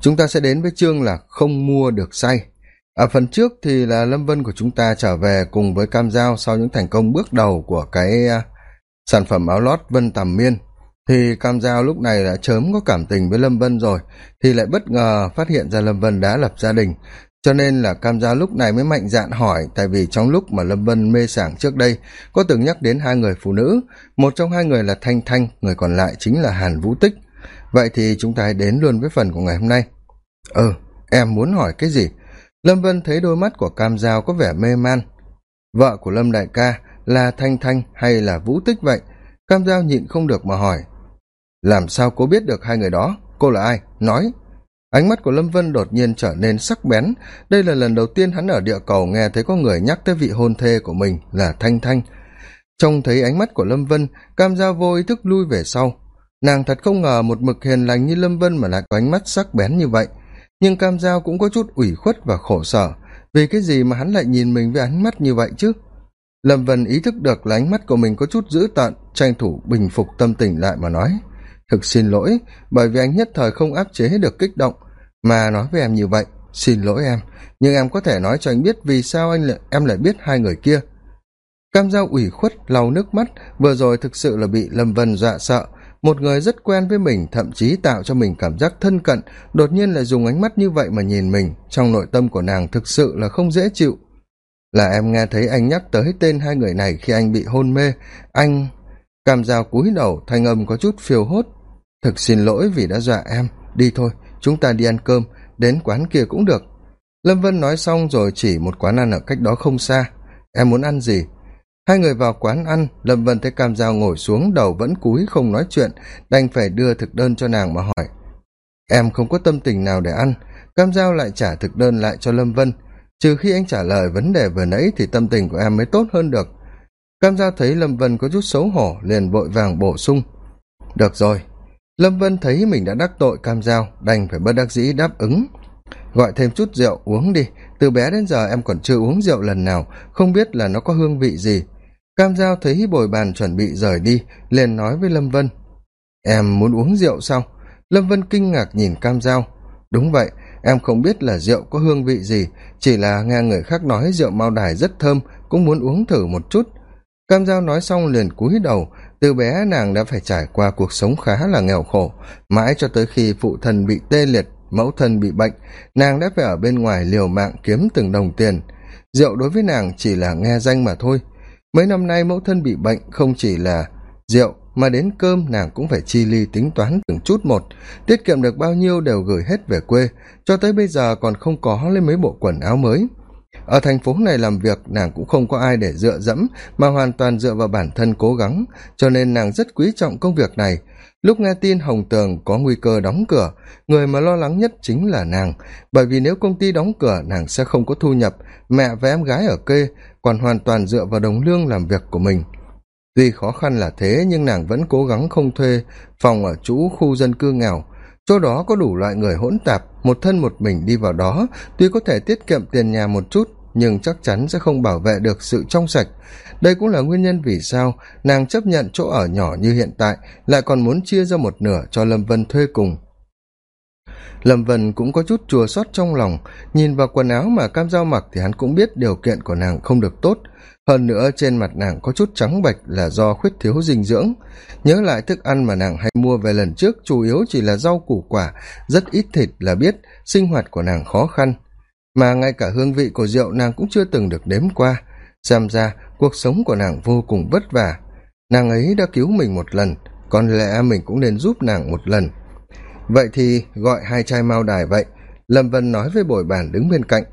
chúng ta sẽ đến với chương là không mua được say. Ở phần trước thì là lâm vân của chúng ta trở về cùng với cam giao sau những thành công bước đầu của cái uh, sản phẩm áo lót vân tầm miên. Thì cam giao lúc này đã chớm có cảm tình với lâm vân rồi thì lại bất ngờ phát hiện ra lâm vân đã lập gia đình. Cho nên là cam giao lúc này mới mạnh dạn hỏi tại vì trong lúc mà lâm vân mê sảng trước đây có từng nhắc đến hai người phụ nữ. Một trong hai người là thanh thanh người còn lại chính là hàn vũ tích vậy thì chúng ta hãy đến luôn với phần của ngày hôm nay. Ừ em muốn hỏi cái gì? Lâm vân thấy đôi mắt của cam giao có vẻ mê man. Vợ của lâm đại ca là thanh thanh hay là vũ tích vậy? Cam giao nhịn không được mà hỏi. Làm sao cô biết được hai người đó? Cô là ai? Nói. Ánh mắt của lâm vân đột nhiên trở nên sắc bén. Đây là lần đầu tiên hắn ở địa cầu nghe thấy có người nhắc tới vị hôn thê của mình là thanh thanh. Trông thấy ánh mắt của lâm vân, cam giao vô ý thức lui về sau nàng thật không ngờ một mực hiền lành như lâm vân mà lại có ánh mắt sắc bén như vậy. Nhưng cam giao cũng có chút ủy khuất và khổ sở. Vì cái gì mà hắn lại nhìn mình với ánh mắt như vậy chứ? Lâm vân ý thức được là ánh mắt của mình có chút dữ tợn tranh thủ bình phục tâm tình lại mà nói thực xin lỗi bởi vì anh nhất thời không áp chế được kích động. Mà nói với em như vậy xin lỗi em nhưng em có thể nói cho anh biết vì sao anh lại, em lại biết hai người kia. Cam giao ủy khuất lau nước mắt vừa rồi thực sự là bị lâm vân dọa sợ một người rất quen với mình, thậm chí tạo cho mình cảm giác thân cận, đột nhiên lại dùng ánh mắt như vậy mà nhìn mình. Trong nội tâm của nàng thực sự là không dễ chịu. Là em nghe thấy anh nhắc tới tên hai người này khi anh bị hôn mê, anh cam dao cúi đầu, thanh âm có chút phiêu hốt. Thực xin lỗi vì đã dọa em. Đi thôi, chúng ta đi ăn cơm, đến quán kia cũng được. Lâm vân nói xong rồi chỉ một quán ăn ở cách đó không xa. Em muốn ăn gì? Hai người vào quán ăn, lâm vân thấy cam dao ngồi xuống, đầu vẫn cúi không nói chuyện, đành phải đưa thực đơn cho nàng mà hỏi. Em không có tâm tình nào để ăn. Cam dao lại trả thực đơn lại cho lâm vân. Trừ khi anh trả lời vấn đề vừa nãy thì tâm tình của em mới tốt hơn được. Cam dao thấy lâm vân có chút xấu hổ, liền vội vàng bổ sung. Được rồi. Lâm vân thấy mình đã đắc tội cam dao đành phải bất đắc dĩ đáp ứng. Gọi thêm chút rượu uống đi. Từ bé đến giờ em còn chưa uống rượu lần nào, không biết là nó có hương vị gì cam giao thấy bồi bàn chuẩn bị rời đi, liền nói với lâm vân, em muốn uống rượu sao? Lâm vân kinh ngạc nhìn cam giao, đúng vậy, em không biết là rượu có hương vị gì, chỉ là nghe người khác nói rượu mao đài rất thơm, cũng muốn uống thử một chút. Cam giao nói xong liền cúi đầu, từ bé nàng đã phải trải qua cuộc sống khá là nghèo khổ, mãi cho tới khi phụ thân bị tê liệt, mẫu thân bị bệnh, nàng đã phải ở bên ngoài liều mạng kiếm từng đồng tiền. Rượu đối với nàng chỉ là nghe danh mà thôi mấy năm nay mẫu thân bị bệnh không chỉ là rượu mà đến cơm nàng cũng phải chi ly tính toán từng chút một. Tiết kiệm được bao nhiêu đều gửi hết về quê, cho tới bây giờ còn không có lấy mấy bộ quần áo mới. Ở thành phố này làm việc, nàng cũng không có ai để dựa dẫm, mà hoàn toàn dựa vào bản thân cố gắng, cho nên nàng rất quý trọng công việc này. Lúc nghe tin hồng tường có nguy cơ đóng cửa, người mà lo lắng nhất chính là nàng, bởi vì nếu công ty đóng cửa, nàng sẽ không có thu nhập, mẹ và em gái ở quê còn hoàn toàn dựa vào đồng lương làm việc của mình. Tuy khó khăn là thế, nhưng nàng vẫn cố gắng không thuê phòng ở chú khu dân cư nghèo. Chỗ đó có đủ loại người hỗn tạp, một thân một mình đi vào đó. Tuy có thể tiết kiệm tiền nhà một chút, nhưng chắc chắn sẽ không bảo vệ được sự trong sạch. Đây cũng là nguyên nhân vì sao nàng chấp nhận chỗ ở nhỏ như hiện tại, lại còn muốn chia ra một nửa cho lâm vân thuê cùng lâm vân cũng có chút chùa xót trong lòng, nhìn vào quần áo mà cam giao mặc thì hắn cũng biết điều kiện của nàng không được tốt. Hơn nữa trên mặt nàng có chút trắng bạch là do khuyết thiếu dinh dưỡng. Nhớ lại thức ăn mà nàng hay mua về lần trước, chủ yếu chỉ là rau củ quả, rất ít thịt là biết, sinh hoạt của nàng khó khăn. Mà ngay cả hương vị của rượu nàng cũng chưa từng được đếm qua. Xem ra, cuộc sống của nàng vô cùng vất vả. Nàng ấy đã cứu mình một lần còn lẽ mình cũng nên giúp nàng một lần vậy thì gọi hai chai mao đài vậy. Lâm vân nói với bồi bàn đứng bên cạnh.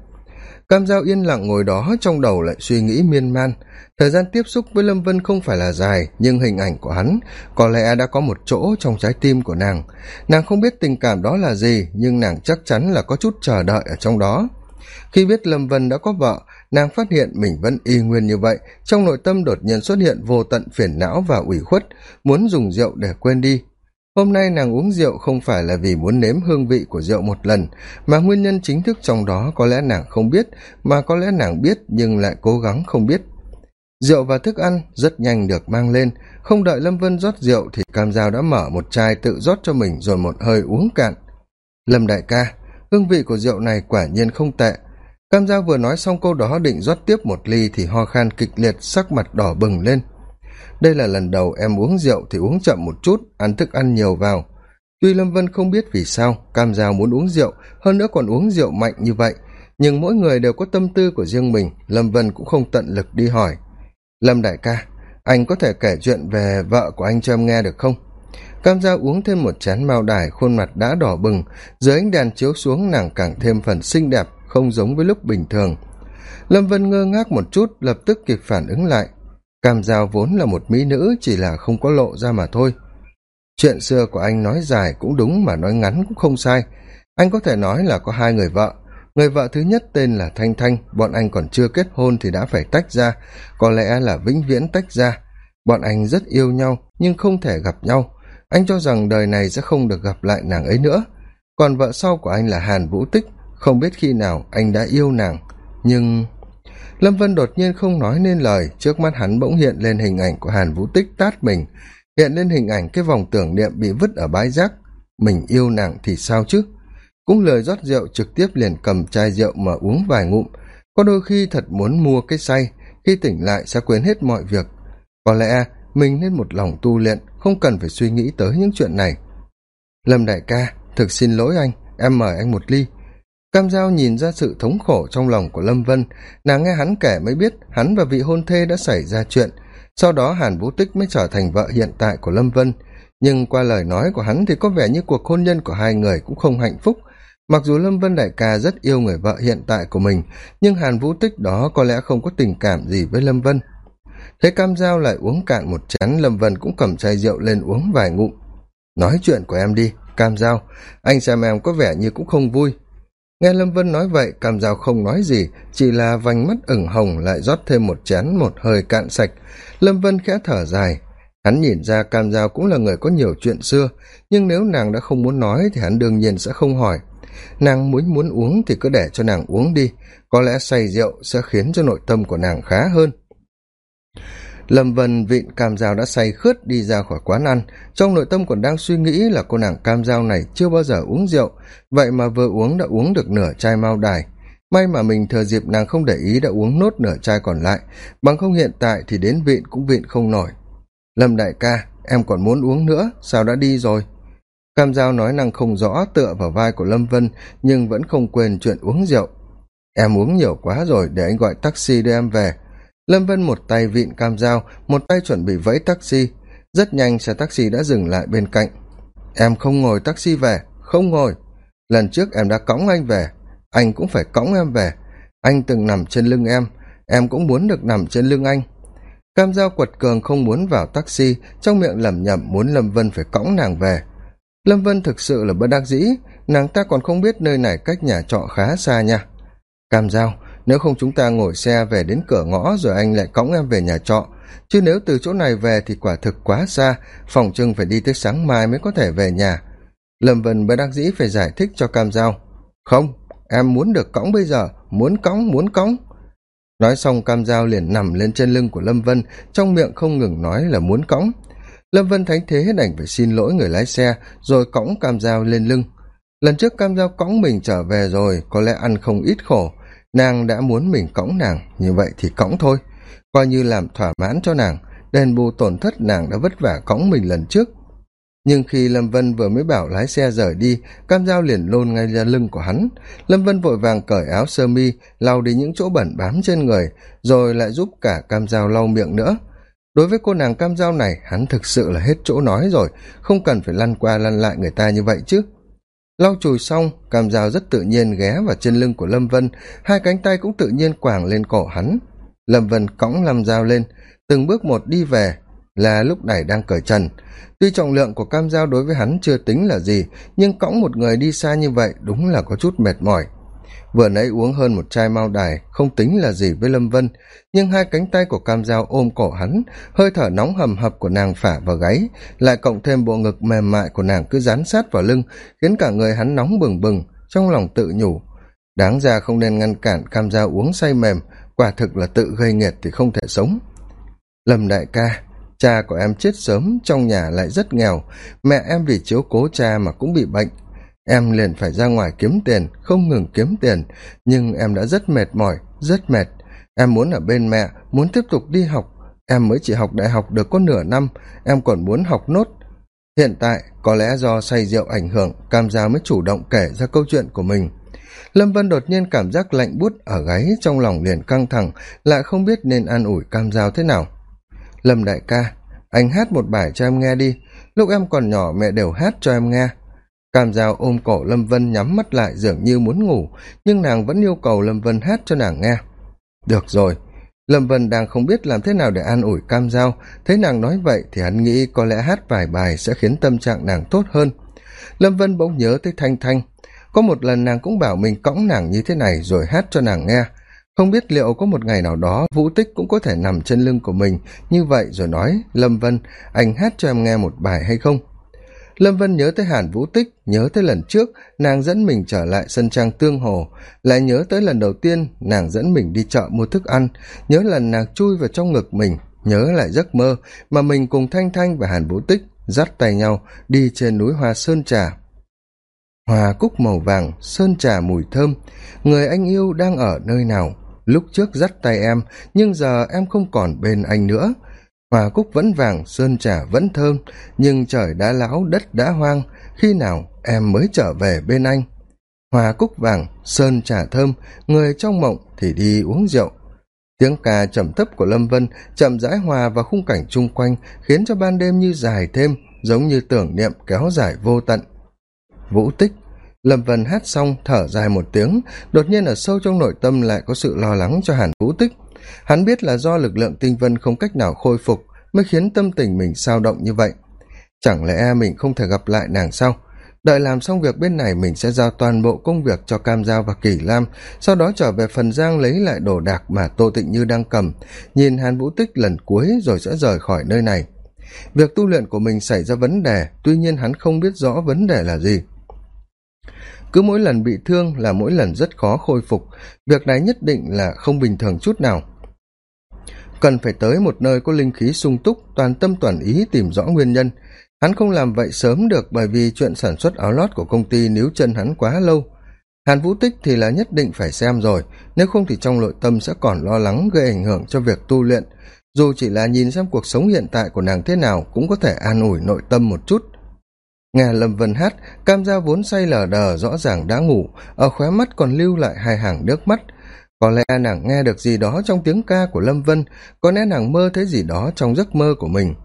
Cam giao yên lặng ngồi đó, trong đầu lại suy nghĩ miên man. Thời gian tiếp xúc với lâm vân không phải là dài, nhưng hình ảnh của hắn có lẽ đã có một chỗ trong trái tim của nàng. Nàng không biết tình cảm đó là gì, nhưng nàng chắc chắn là có chút chờ đợi ở trong đó. Khi biết lâm vân đã có vợ, nàng phát hiện mình vẫn y nguyên như vậy. Trong nội tâm đột nhiên xuất hiện vô tận phiền não và ủy khuất, muốn dùng rượu để quên đi hôm nay nàng uống rượu không phải là vì muốn nếm hương vị của rượu một lần, mà nguyên nhân chính thức trong đó có lẽ nàng không biết, mà có lẽ nàng biết nhưng lại cố gắng không biết. Rượu và thức ăn rất nhanh được mang lên. Không đợi lâm vân rót rượu thì cam g đã mở một chai tự rót cho mình rồi một hơi uống cạn. Lâm đại ca, hương vị của rượu này quả nhiên không tệ. Cam giao vừa nói xong câu đó định rót tiếp một ly thì ho khan kịch liệt, sắc mặt đỏ bừng lên đây là lần đầu em uống rượu thì uống chậm một chút, ăn thức ăn nhiều vào. Tuy lâm vân không biết vì sao cam giao muốn uống rượu, hơn nữa còn uống rượu mạnh như vậy, nhưng mỗi người đều có tâm tư của riêng mình, lâm vân cũng không tận lực đi hỏi. Lâm đại ca, anh có thể kể chuyện về vợ của anh cho em nghe được không? Cam giao uống thêm một chén mao đài, khuôn mặt đã đỏ bừng, dưới ánh đèn chiếu xuống nàng càng thêm phần xinh đẹp, không giống với lúc bình thường. Lâm vân ngơ ngác một chút, lập tức kịp phản ứng lại cam giao vốn là một mỹ nữ, chỉ là không có lộ ra mà thôi. Chuyện xưa của anh nói dài cũng đúng mà nói ngắn cũng không sai. Anh có thể nói là có hai người vợ. Người vợ thứ nhất tên là thanh thanh, bọn anh còn chưa kết hôn thì đã phải tách ra, có lẽ là vĩnh viễn tách ra. Bọn anh rất yêu nhau, nhưng không thể gặp nhau. Anh cho rằng đời này sẽ không được gặp lại nàng ấy nữa. Còn vợ sau của anh là hàn vũ tích, không biết khi nào anh đã yêu nàng, nhưng lâm vân đột nhiên không nói nên lời, trước mắt hắn bỗng hiện lên hình ảnh của hàn vũ tích tát mình. Hiện lên hình ảnh cái vòng tưởng niệm bị vứt ở bãi rác. Mình yêu nàng thì sao chứ? Cũng lời rót rượu trực tiếp liền cầm chai rượu mà uống vài ngụm. Có đôi khi thật muốn mua cái say, khi tỉnh lại sẽ quên hết mọi việc. Có lẽ mình nên một lòng tu luyện, không cần phải suy nghĩ tới những chuyện này. Lâm đại ca, thực xin lỗi anh, em mời anh một ly cam giao nhìn ra sự thống khổ trong lòng của lâm vân. Nàng nghe hắn kể mới biết hắn và vị hôn thê đã xảy ra chuyện. Sau đó hàn vũ tích mới trở thành vợ hiện tại của lâm vân. Nhưng qua lời nói của hắn thì có vẻ như cuộc hôn nhân của hai người cũng không hạnh phúc. Mặc dù lâm vân đại ca rất yêu người vợ hiện tại của mình, nhưng hàn vũ tích đó có lẽ không có tình cảm gì với lâm vân. Thấy cam giao lại uống cạn một chén, lâm vân cũng cầm chai rượu lên uống vài ngụm. Nói chuyện của em đi, cam giao. Anh xem em có vẻ như cũng không vui nghe lâm vân nói vậy cam giao không nói gì, chỉ là vành mắt ửng hồng lại rót thêm một chén, một hơi cạn sạch. Lâm vân khẽ thở dài. Hắn nhìn ra cam giao cũng là người có nhiều chuyện xưa, nhưng nếu nàng đã không muốn nói thì hắn đương nhiên sẽ không hỏi. Nàng muốn muốn uống thì cứ để cho nàng uống đi, có lẽ say rượu sẽ khiến cho nội tâm của nàng khá hơn lâm vân vịn cam dao đã say khướt đi ra khỏi quán ăn. Trong nội tâm còn đang suy nghĩ là cô nàng cam dao này chưa bao giờ uống rượu. Vậy mà vừa uống đã uống được nửa chai mao đài. May mà mình thừa dịp nàng không để ý đã uống nốt nửa chai còn lại. Bằng không hiện tại thì đến vịn cũng vịn không nổi. Lâm đại ca, em còn muốn uống nữa, sao đã đi rồi? Cam giao nói năng không rõ tựa vào vai của lâm vân, nhưng vẫn không quên chuyện uống rượu. Em uống nhiều quá rồi, để anh gọi taxi đưa em về lâm vân một tay vịn cam dao, một tay chuẩn bị vẫy taxi. Rất nhanh xe taxi đã dừng lại bên cạnh. Em không ngồi taxi về, không ngồi. Lần trước em đã cõng anh về, anh cũng phải cõng em về. Anh từng nằm trên lưng em em cũng muốn được nằm trên lưng anh. Cam dao quật cường không muốn vào taxi, trong miệng lẩm nhẩm muốn lâm vân phải cõng nàng về. Lâm vân thực sự là bất đắc dĩ, nàng ta còn không biết nơi này cách nhà trọ khá xa nha. Cam dao nếu không chúng ta ngồi xe về đến cửa ngõ rồi anh lại cõng em về nhà trọ. Chứ nếu từ chỗ này về thì quả thực quá xa, phòng trưng phải đi tới sáng mai mới có thể về nhà. Lâm vân bất đắc dĩ phải giải thích cho cam giao. Không, em muốn được cõng bây giờ, muốn cõng muốn cõng. Nói xong cam giao liền nằm lên trên lưng của lâm vân, trong miệng không ngừng nói là muốn cõng. Lâm vân thánh thế đành phải xin lỗi người lái xe, rồi cõng cam giao lên lưng. Lần trước cam giao cõng mình trở về rồi, có lẽ ăn không ít khổ nàng đã muốn mình cõng nàng, như vậy thì cõng thôi. Coi như làm thỏa mãn cho nàng, đền bù tổn thất nàng đã vất vả cõng mình lần trước. Nhưng khi lâm vân vừa mới bảo lái xe rời đi, cam dao liền lôn ngay ra lưng của hắn. Lâm vân vội vàng cởi áo sơ mi, lau đi những chỗ bẩn bám trên người, rồi lại giúp cả cam dao lau miệng nữa. Đối với cô nàng cam dao này, hắn thực sự là hết chỗ nói rồi, không cần phải lăn qua lăn lại người ta như vậy chứ lau chùi xong, cam dao rất tự nhiên ghé vào trên lưng của lâm vân. Hai cánh tay cũng tự nhiên quảng lên cổ hắn. Lâm vân cõng lâm dao lên. Từng bước một đi về là lúc này đang cởi trần. Tuy trọng lượng của cam dao đối với hắn chưa tính là gì, nhưng cõng một người đi xa như vậy đúng là có chút mệt mỏi vừa nãy uống hơn một chai mao đài, không tính là gì với lâm vân, nhưng hai cánh tay của cam dao ôm cổ hắn, hơi thở nóng hầm hập của nàng phả vào gáy, lại cộng thêm bộ ngực mềm mại của nàng cứ dán sát vào lưng, khiến cả người hắn nóng bừng bừng, trong lòng tự nhủ. Đáng ra không nên ngăn cản cam dao uống say mềm, quả thực là tự gây nghiệt thì không thể sống. Lâm đại ca, cha của em chết sớm, trong nhà lại rất nghèo, mẹ em vì chiếu cố cha mà cũng bị bệnh em liền phải ra ngoài kiếm tiền, không ngừng kiếm tiền. Nhưng em đã rất mệt mỏi, rất mệt. Em muốn ở bên mẹ, muốn tiếp tục đi học. Em mới chỉ học đại học được có nửa năm, em còn muốn học nốt. Hiện tại, có lẽ do say rượu ảnh hưởng, cam gia mới chủ động kể ra câu chuyện của mình. Lâm vân đột nhiên cảm giác lạnh bút ở gáy trong lòng liền căng thẳng, lại không biết nên an ủi cam giao thế nào. Lâm đại ca, anh hát một bài cho em nghe đi. Lúc em còn nhỏ, mẹ đều hát cho em nghe cam giao ôm cổ lâm vân nhắm mắt lại dường như muốn ngủ, nhưng nàng vẫn yêu cầu lâm vân hát cho nàng nghe. Được rồi, lâm vân đang không biết làm thế nào để an ủi cam giao. Thấy nàng nói vậy thì hắn nghĩ có lẽ hát vài bài sẽ khiến tâm trạng nàng tốt hơn. Lâm vân bỗng nhớ tới thanh thanh. Có một lần nàng cũng bảo mình cõng nàng như thế này rồi hát cho nàng nghe. Không biết liệu có một ngày nào đó vũ tích cũng có thể nằm trên lưng của mình. Như vậy rồi nói, lâm vân, anh hát cho em nghe một bài hay không? Lâm vân nhớ tới hàn vũ tích, nhớ tới lần trước, nàng dẫn mình trở lại sân trang tương hồ. Lại nhớ tới lần đầu tiên, nàng dẫn mình đi chợ mua thức ăn. Nhớ lần nàng chui vào trong ngực mình, nhớ lại giấc mơ mà mình cùng thanh thanh và hàn vũ tích dắt tay nhau đi trên núi hoa sơn trà. Hoa cúc màu vàng, sơn trà mùi thơm. Người anh yêu đang ở nơi nào? Lúc trước dắt tay em, nhưng giờ em không còn bên anh nữa hoa cúc vẫn vàng, sơn trà vẫn thơm, nhưng trời đã lão đất đã hoang, khi nào em mới trở về bên anh? Hoa cúc vàng, sơn trà thơm, người trong mộng thì đi uống rượu. Tiếng ca trầm thấp của lâm vân chậm rãi hòa vào khung cảnh chung quanh, khiến cho ban đêm như dài thêm, giống như tưởng niệm kéo dài vô tận. Vũ tích. Lâm vân hát xong, thở dài một tiếng, đột nhiên ở sâu trong nội tâm lại có sự lo lắng cho hàn vũ tích hắn biết là do lực lượng tinh vân không cách nào khôi phục mới khiến tâm tình mình sao động như vậy. Chẳng lẽ mình không thể gặp lại nàng sao đợi làm xong việc bên này mình sẽ giao toàn bộ công việc cho cam giao và kỳ lam, sau đó trở về phần giang lấy lại đồ đạc mà tô tịnh như đang cầm. Nhìn hàn vũ tích lần cuối rồi sẽ rời khỏi nơi này. Việc tu luyện của mình xảy ra vấn đề, tuy nhiên hắn không biết rõ vấn đề là gì. Cứ mỗi lần bị thương là mỗi lần rất khó khôi phục. Việc này nhất định là không bình thường chút nào cần phải tới một nơi có linh khí sung túc, toàn tâm toàn ý tìm rõ nguyên nhân. Hắn không làm vậy sớm được bởi vì chuyện sản xuất áo lót của công ty níu chân hắn quá lâu. Hàn vũ tích thì là nhất định phải xem rồi, nếu không thì trong nội tâm sẽ còn lo lắng gây ảnh hưởng cho việc tu luyện. Dù chỉ là nhìn xem cuộc sống hiện tại của nàng thế nào cũng có thể an ủi nội tâm một chút. Nghe lâm vân hát, cam gia vốn say lờ đờ, rõ ràng đã ngủ, ở khóe mắt còn lưu lại hai hàng nước mắt có lẽ nàng nghe được gì đó trong tiếng ca của lâm vân, có lẽ nàng mơ thấy gì đó trong giấc mơ của mình.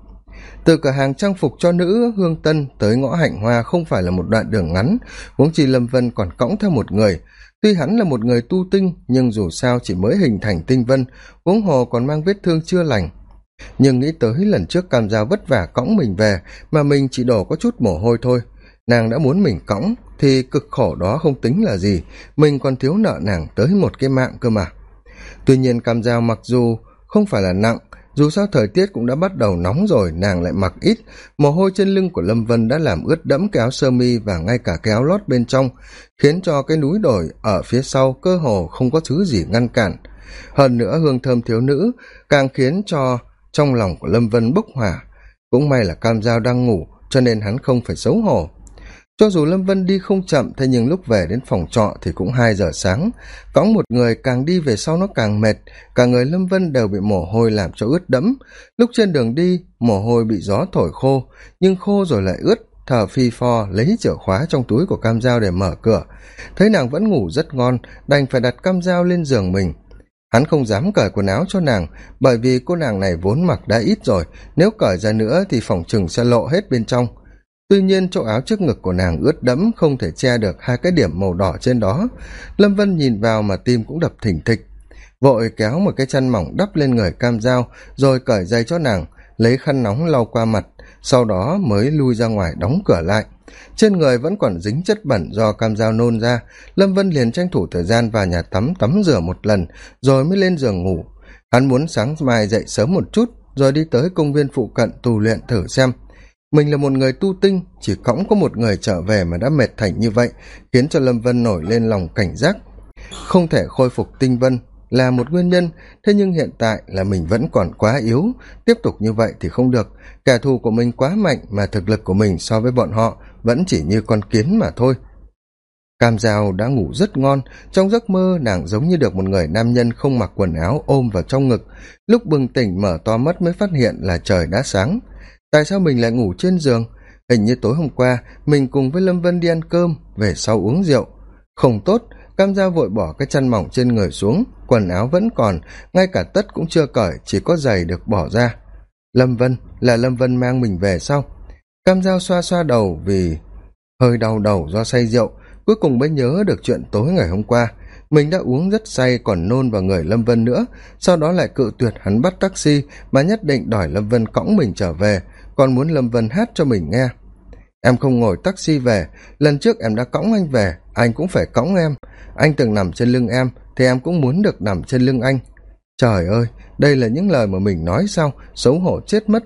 Từ cửa hàng trang phục cho nữ hương tân tới ngõ hạnh hoa không phải là một đoạn đường ngắn, huống chi lâm vân còn cõng theo một người. Tuy hắn là một người tu tinh, nhưng dù sao chỉ mới hình thành tinh vân, huống hồ còn mang vết thương chưa lành. Nhưng nghĩ tới lần trước cam giao vất vả cõng mình về, mà mình chỉ đổ có chút mồ hôi thôi. Nàng đã muốn mình cõng thì cực khổ đó không tính là gì. Mình còn thiếu nợ nàng tới một cái mạng cơ mà. Tuy nhiên cam giao mặc dù không phải là nặng, dù sao thời tiết cũng đã bắt đầu nóng rồi, nàng lại mặc ít. Mồ hôi trên lưng của lâm vân đã làm ướt đẫm cái áo sơ mi và ngay cả cái áo lót bên trong, khiến cho cái núi đồi ở phía sau cơ hồ không có thứ gì ngăn cản. Hơn nữa hương thơm thiếu nữ càng khiến cho trong lòng của lâm vân bốc hỏa. Cũng may là cam giao đang ngủ, cho nên hắn không phải xấu hổ cho dù lâm vân đi không chậm, thế nhưng lúc về đến phòng trọ thì cũng hai giờ sáng. Cõng một người càng đi về sau nó càng mệt, cả người lâm vân đều bị mồ hôi làm cho ướt đẫm. Lúc trên đường đi, mồ hôi bị gió thổi khô, nhưng khô rồi lại ướt thở phi pho lấy chìa khóa trong túi của cam dao để mở cửa. Thấy nàng vẫn ngủ rất ngon, đành phải đặt cam dao lên giường mình. Hắn không dám cởi quần áo cho nàng, bởi vì cô nàng này vốn mặc đã ít rồi, nếu cởi ra nữa thì phòng chừng sẽ lộ hết bên trong tuy nhiên, chỗ áo trước ngực của nàng ướt đẫm, không thể che được hai cái điểm màu đỏ trên đó. Lâm vân nhìn vào mà tim cũng đập thình thịch. Vội kéo một cái chăn mỏng đắp lên người cam dao, rồi cởi dây cho nàng, lấy khăn nóng lau qua mặt, sau đó mới lui ra ngoài đóng cửa lại. Trên người vẫn còn dính chất bẩn do cam dao nôn ra. Lâm vân liền tranh thủ thời gian vào nhà tắm tắm rửa một lần, rồi mới lên giường ngủ. Hắn muốn sáng mai dậy sớm một chút, rồi đi tới công viên phụ cận tù luyện thử xem mình là một người tu tinh, chỉ cõng có một người trở về mà đã mệt thành như vậy, khiến cho lâm vân nổi lên lòng cảnh giác. Không thể khôi phục tinh vân là một nguyên nhân, thế nhưng hiện tại là mình vẫn còn quá yếu. Tiếp tục như vậy thì không được. Kẻ thù của mình quá mạnh mà thực lực của mình so với bọn họ vẫn chỉ như con kiến mà thôi. Cam dao đã ngủ rất ngon. Trong giấc mơ, nàng giống như được một người nam nhân không mặc quần áo ôm vào trong ngực. Lúc bừng tỉnh mở to mắt mới phát hiện là trời đã sáng tại sao mình lại ngủ trên giường? Hình như tối hôm qua, mình cùng với lâm vân đi ăn cơm, về sau uống rượu. Không tốt, cam dao vội bỏ cái chăn mỏng trên người xuống, quần áo vẫn còn, ngay cả tất cũng chưa cởi, chỉ có giày được bỏ ra. Lâm vân, là lâm vân mang mình về sau. Cam dao xoa xoa đầu vì hơi đau đầu do say rượu, cuối cùng mới nhớ được chuyện tối ngày hôm qua. Mình đã uống rất say còn nôn vào người lâm vân nữa, sau đó lại cự tuyệt hắn bắt taxi mà nhất định đòi lâm vân cõng mình trở về còn muốn lâm vân hát cho mình nghe. Em không ngồi taxi về, lần trước em đã cõng anh về, anh cũng phải cõng em. Anh từng nằm trên lưng em, thì em cũng muốn được nằm trên lưng anh. Trời ơi, đây là những lời mà mình nói sao xấu hổ chết mất.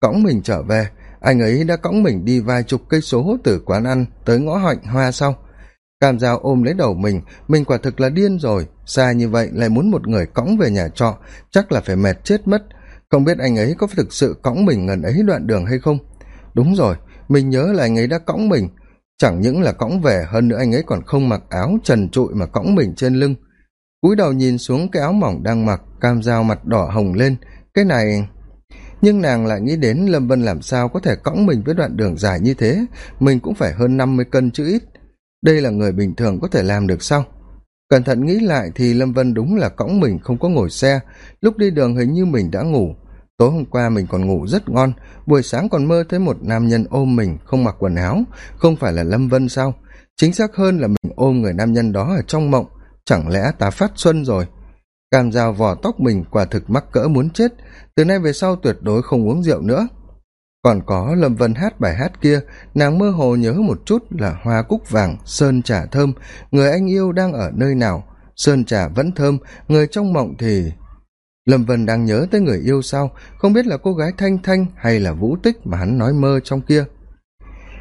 Cõng mình trở về, anh ấy đã cõng mình đi vài chục cây số từ quán ăn tới ngõ hạnh hoa sau. Cam dao ôm lấy đầu mình mình quả thực là điên rồi, xa như vậy lại muốn một người cõng về nhà trọ, chắc là phải mệt chết mất không biết anh ấy có thực sự cõng mình ngần ấy đoạn đường hay không? Đúng rồi, mình nhớ là anh ấy đã cõng mình. Chẳng những là cõng về hơn nữa anh ấy còn không mặc áo trần trụi mà cõng mình trên lưng. Cúi đầu nhìn xuống cái áo mỏng đang mặc, cam dao mặt đỏ hồng lên. Cái này nhưng nàng lại nghĩ đến lâm vân làm sao có thể cõng mình với đoạn đường dài như thế? Mình cũng phải hơn năm mươi cân chứ ít. Đây là người bình thường có thể làm được sao? Cẩn thận nghĩ lại thì lâm vân đúng là cõng mình không có ngồi xe. Lúc đi đường hình như mình đã ngủ. Tối hôm qua mình còn ngủ rất ngon. Buổi sáng còn mơ thấy một nam nhân ôm mình, không mặc quần áo. Không phải là lâm vân sao? Chính xác hơn là mình ôm người nam nhân đó ở trong mộng. Chẳng lẽ ta phát xuân rồi? Cam dao vò tóc mình, quả thực mắc cỡ muốn chết. Từ nay về sau tuyệt đối không uống rượu nữa còn có lâm vân hát bài hát kia, nàng mơ hồ nhớ một chút là hoa cúc vàng, sơn trà thơm, người anh yêu đang ở nơi nào? Sơn trà vẫn thơm, người trong mộng thì lâm vân đang nhớ tới người yêu sao? Không biết là cô gái thanh thanh hay là vũ tích mà hắn nói mơ trong kia.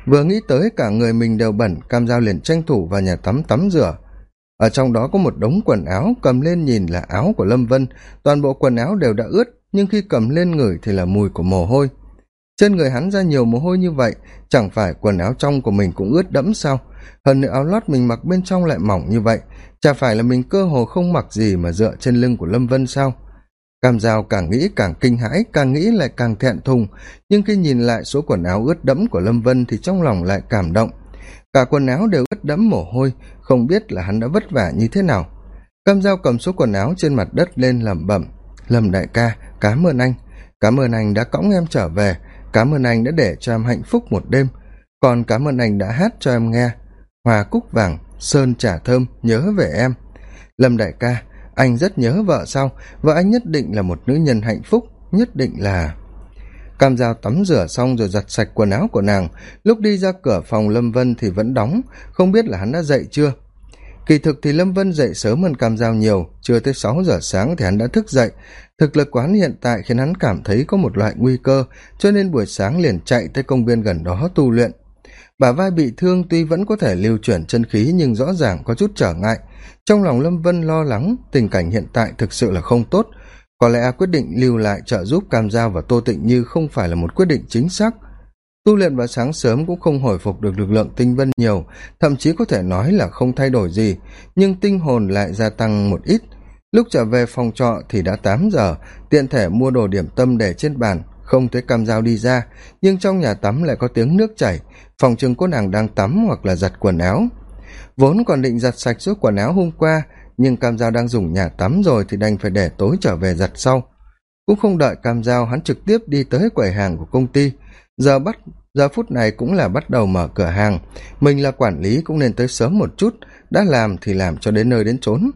Vừa nghĩ tới cả người mình đều bẩn, cam dao liền tranh thủ vào nhà tắm tắm rửa. Ở trong đó có một đống quần áo, cầm lên nhìn là áo của lâm vân. Toàn bộ quần áo đều đã ướt, nhưng khi cầm lên ngửi thì là mùi của mồ hôi trên người hắn ra nhiều mồ hôi như vậy, chẳng phải quần áo trong của mình cũng ướt đẫm sao? Hơn nữa áo lót mình mặc bên trong lại mỏng như vậy, chả phải là mình cơ hồ không mặc gì mà dựa trên lưng của lâm vân sao? Cam dao càng nghĩ càng kinh hãi, càng nghĩ lại càng thẹn thùng. Nhưng khi nhìn lại số quần áo ướt đẫm của lâm vân thì trong lòng lại cảm động. Cả quần áo đều ướt đẫm mồ hôi, không biết là hắn đã vất vả như thế nào. Cam dao cầm số quần áo trên mặt đất lên lẩm bẩm, lâm đại ca cám ơn anh. Cám ơn anh đã cõng em trở về cảm ơn anh đã để cho em hạnh phúc một đêm. Còn cảm ơn anh đã hát cho em nghe. Hòa cúc vàng, sơn trà thơm, nhớ về em. Lâm đại ca, anh rất nhớ vợ sau. Vợ anh nhất định là một nữ nhân hạnh phúc, nhất định là. Cam dao tắm rửa xong rồi giặt sạch quần áo của nàng. Lúc đi ra cửa phòng lâm vân thì vẫn đóng. Không biết là hắn đã dậy chưa? Kỳ thực thì lâm vân dậy sớm hơn cam Giao nhiều chưa tới sáu giờ sáng thì hắn đã thức dậy. Thực lực của hắn hiện tại khiến hắn cảm thấy có một loại nguy cơ, cho nên buổi sáng liền chạy tới công viên gần đó tu luyện. Bả vai bị thương tuy vẫn có thể lưu chuyển chân khí nhưng rõ ràng có chút trở ngại. Trong lòng lâm vân lo lắng, tình cảnh hiện tại thực sự là không tốt. Có lẽ quyết định lưu lại trợ giúp cam giao và tô tịnh như không phải là một quyết định chính xác tu luyện vào sáng sớm cũng không hồi phục được lực lượng tinh vân nhiều, thậm chí có thể nói là không thay đổi gì, nhưng tinh hồn lại gia tăng một ít. Lúc trở về phòng trọ thì đã tám giờ, tiện thể mua đồ điểm tâm để trên bàn, không thấy cam dao đi ra, nhưng trong nhà tắm lại có tiếng nước chảy, phòng chừng cô nàng đang tắm hoặc là giặt quần áo. Vốn còn định giặt sạch suốt quần áo hôm qua, nhưng cam dao đang dùng nhà tắm rồi thì đành phải để tối trở về giặt sau. Cũng không đợi cam dao, hắn trực tiếp đi tới quầy hàng của công ty giờ bắt, giờ phút này cũng là bắt đầu mở cửa hàng. Mình là quản lý cũng nên tới sớm một chút. Đã làm thì làm cho đến nơi đến chốn.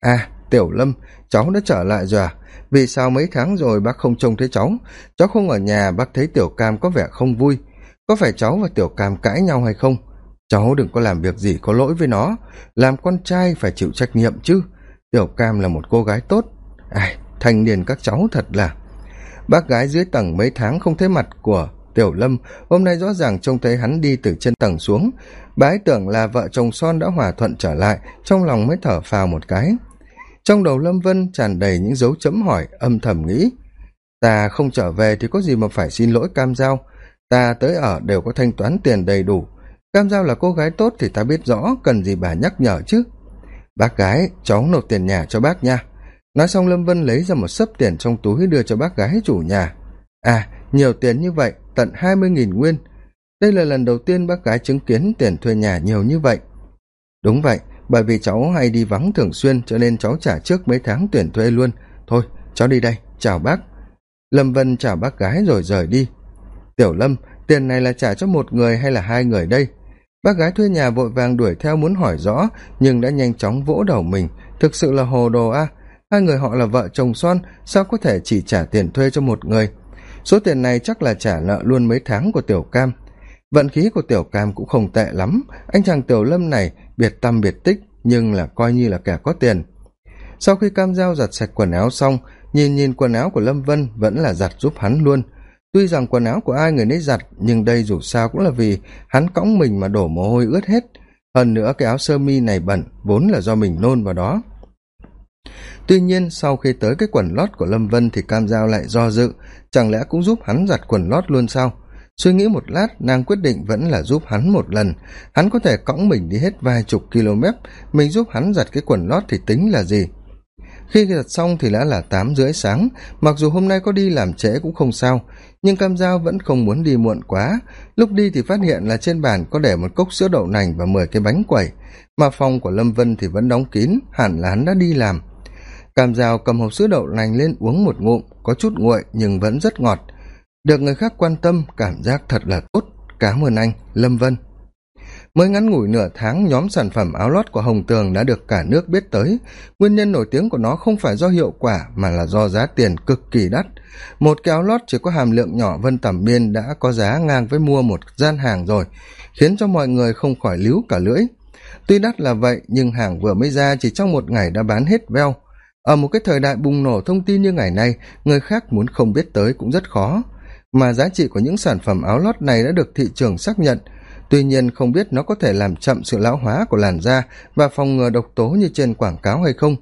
À tiểu lâm, cháu đã trở lại rồi à? Vì sao mấy tháng rồi bác không trông thấy cháu? Cháu không ở nhà, bác thấy tiểu cam có vẻ không vui. Có phải cháu và tiểu cam cãi nhau hay không? Cháu đừng có làm việc gì có lỗi với nó. Làm con trai phải chịu trách nhiệm chứ. Tiểu cam là một cô gái tốt. Ai, thanh niên các cháu thật là. Bác gái dưới tầng mấy tháng không thấy mặt của tiểu lâm, hôm nay rõ ràng trông thấy hắn đi từ trên tầng xuống. Bà ấy tưởng là vợ chồng son đã hòa thuận trở lại, trong lòng mới thở phào một cái. Trong đầu lâm vân tràn đầy những dấu chấm hỏi, âm thầm nghĩ, ta không trở về thì có gì mà phải xin lỗi cam giao? Ta tới ở đều có thanh toán tiền đầy đủ. Cam giao là cô gái tốt thì ta biết rõ, cần gì bà nhắc nhở chứ? Bác gái, cháu nộp tiền nhà cho bác nha. Nói xong lâm vân lấy ra một sấp tiền trong túi đưa cho bác gái chủ nhà. À nhiều tiền như vậy, tận hai mươi nghìn nguyên. Đây là lần đầu tiên bác gái chứng kiến tiền thuê nhà nhiều như vậy. Đúng vậy, bởi vì cháu hay đi vắng thường xuyên cho nên cháu trả trước mấy tháng tiền thuê luôn. Thôi, cháu đi đây, chào bác. Lâm vân chào bác gái rồi rời đi. Tiểu lâm, tiền này là trả cho một người hay là hai người đây? Bác gái thuê nhà vội vàng đuổi theo muốn hỏi rõ, nhưng đã nhanh chóng vỗ đầu mình. Thực sự là hồ đồ a, hai người họ là vợ chồng son, sao có thể chỉ trả tiền thuê cho một người? Số tiền này chắc là trả nợ luôn mấy tháng của tiểu cam. Vận khí của tiểu cam cũng không tệ lắm. Anh chàng tiểu lâm này, biệt tâm biệt tích, nhưng là coi như là kẻ có tiền. Sau khi cam g giặt sạch quần áo xong, nhìn nhìn quần áo của lâm vân vẫn là giặt giúp hắn luôn. Tuy rằng quần áo của ai người nấy giặt, nhưng đây dù sao cũng là vì hắn cõng mình mà đổ mồ hôi ướt hết. Hơn nữa cái áo sơ mi này bẩn, vốn là do mình nôn vào đó tuy nhiên, sau khi tới cái quần lót của lâm vân thì cam giao lại do dự, chẳng lẽ cũng giúp hắn giặt quần lót luôn sao? Suy nghĩ một lát, nàng quyết định vẫn là giúp hắn một lần. Hắn có thể cõng mình đi hết vài chục km, mình giúp hắn giặt cái quần lót thì tính là gì? Khi giặt xong thì đã là tám rưỡi sáng, mặc dù hôm nay có đi làm trễ cũng không sao, nhưng cam giao vẫn không muốn đi muộn quá. Lúc đi thì phát hiện là trên bàn có để một cốc sữa đậu nành và mười cái bánh quẩy, mà phòng của lâm vân thì vẫn đóng kín, hẳn là hắn đã đi làm cam dao cầm hộp sữa đậu nành lên uống một ngụm, có chút nguội nhưng vẫn rất ngọt. Được người khác quan tâm, cảm giác thật là tốt cám ơn anh, lâm vân. Mới ngắn ngủi nửa tháng, nhóm sản phẩm áo lót của hồng tường đã được cả nước biết tới. Nguyên nhân nổi tiếng của nó không phải do hiệu quả, mà là do giá tiền cực kỳ đắt. Một cái áo lót chỉ có hàm lượng nhỏ vân tẩm biên đã có giá ngang với mua một gian hàng rồi, khiến cho mọi người không khỏi líu cả lưỡi. Tuy đắt là vậy, nhưng hàng vừa mới ra chỉ trong một ngày đã bán hết veo ở một cái thời đại bùng nổ thông tin như ngày nay, người khác muốn không biết tới cũng rất khó. Mà giá trị của những sản phẩm áo lót này đã được thị trường xác nhận. Tuy nhiên, không biết nó có thể làm chậm sự lão hóa của làn da và phòng ngừa độc tố như trên quảng cáo hay không.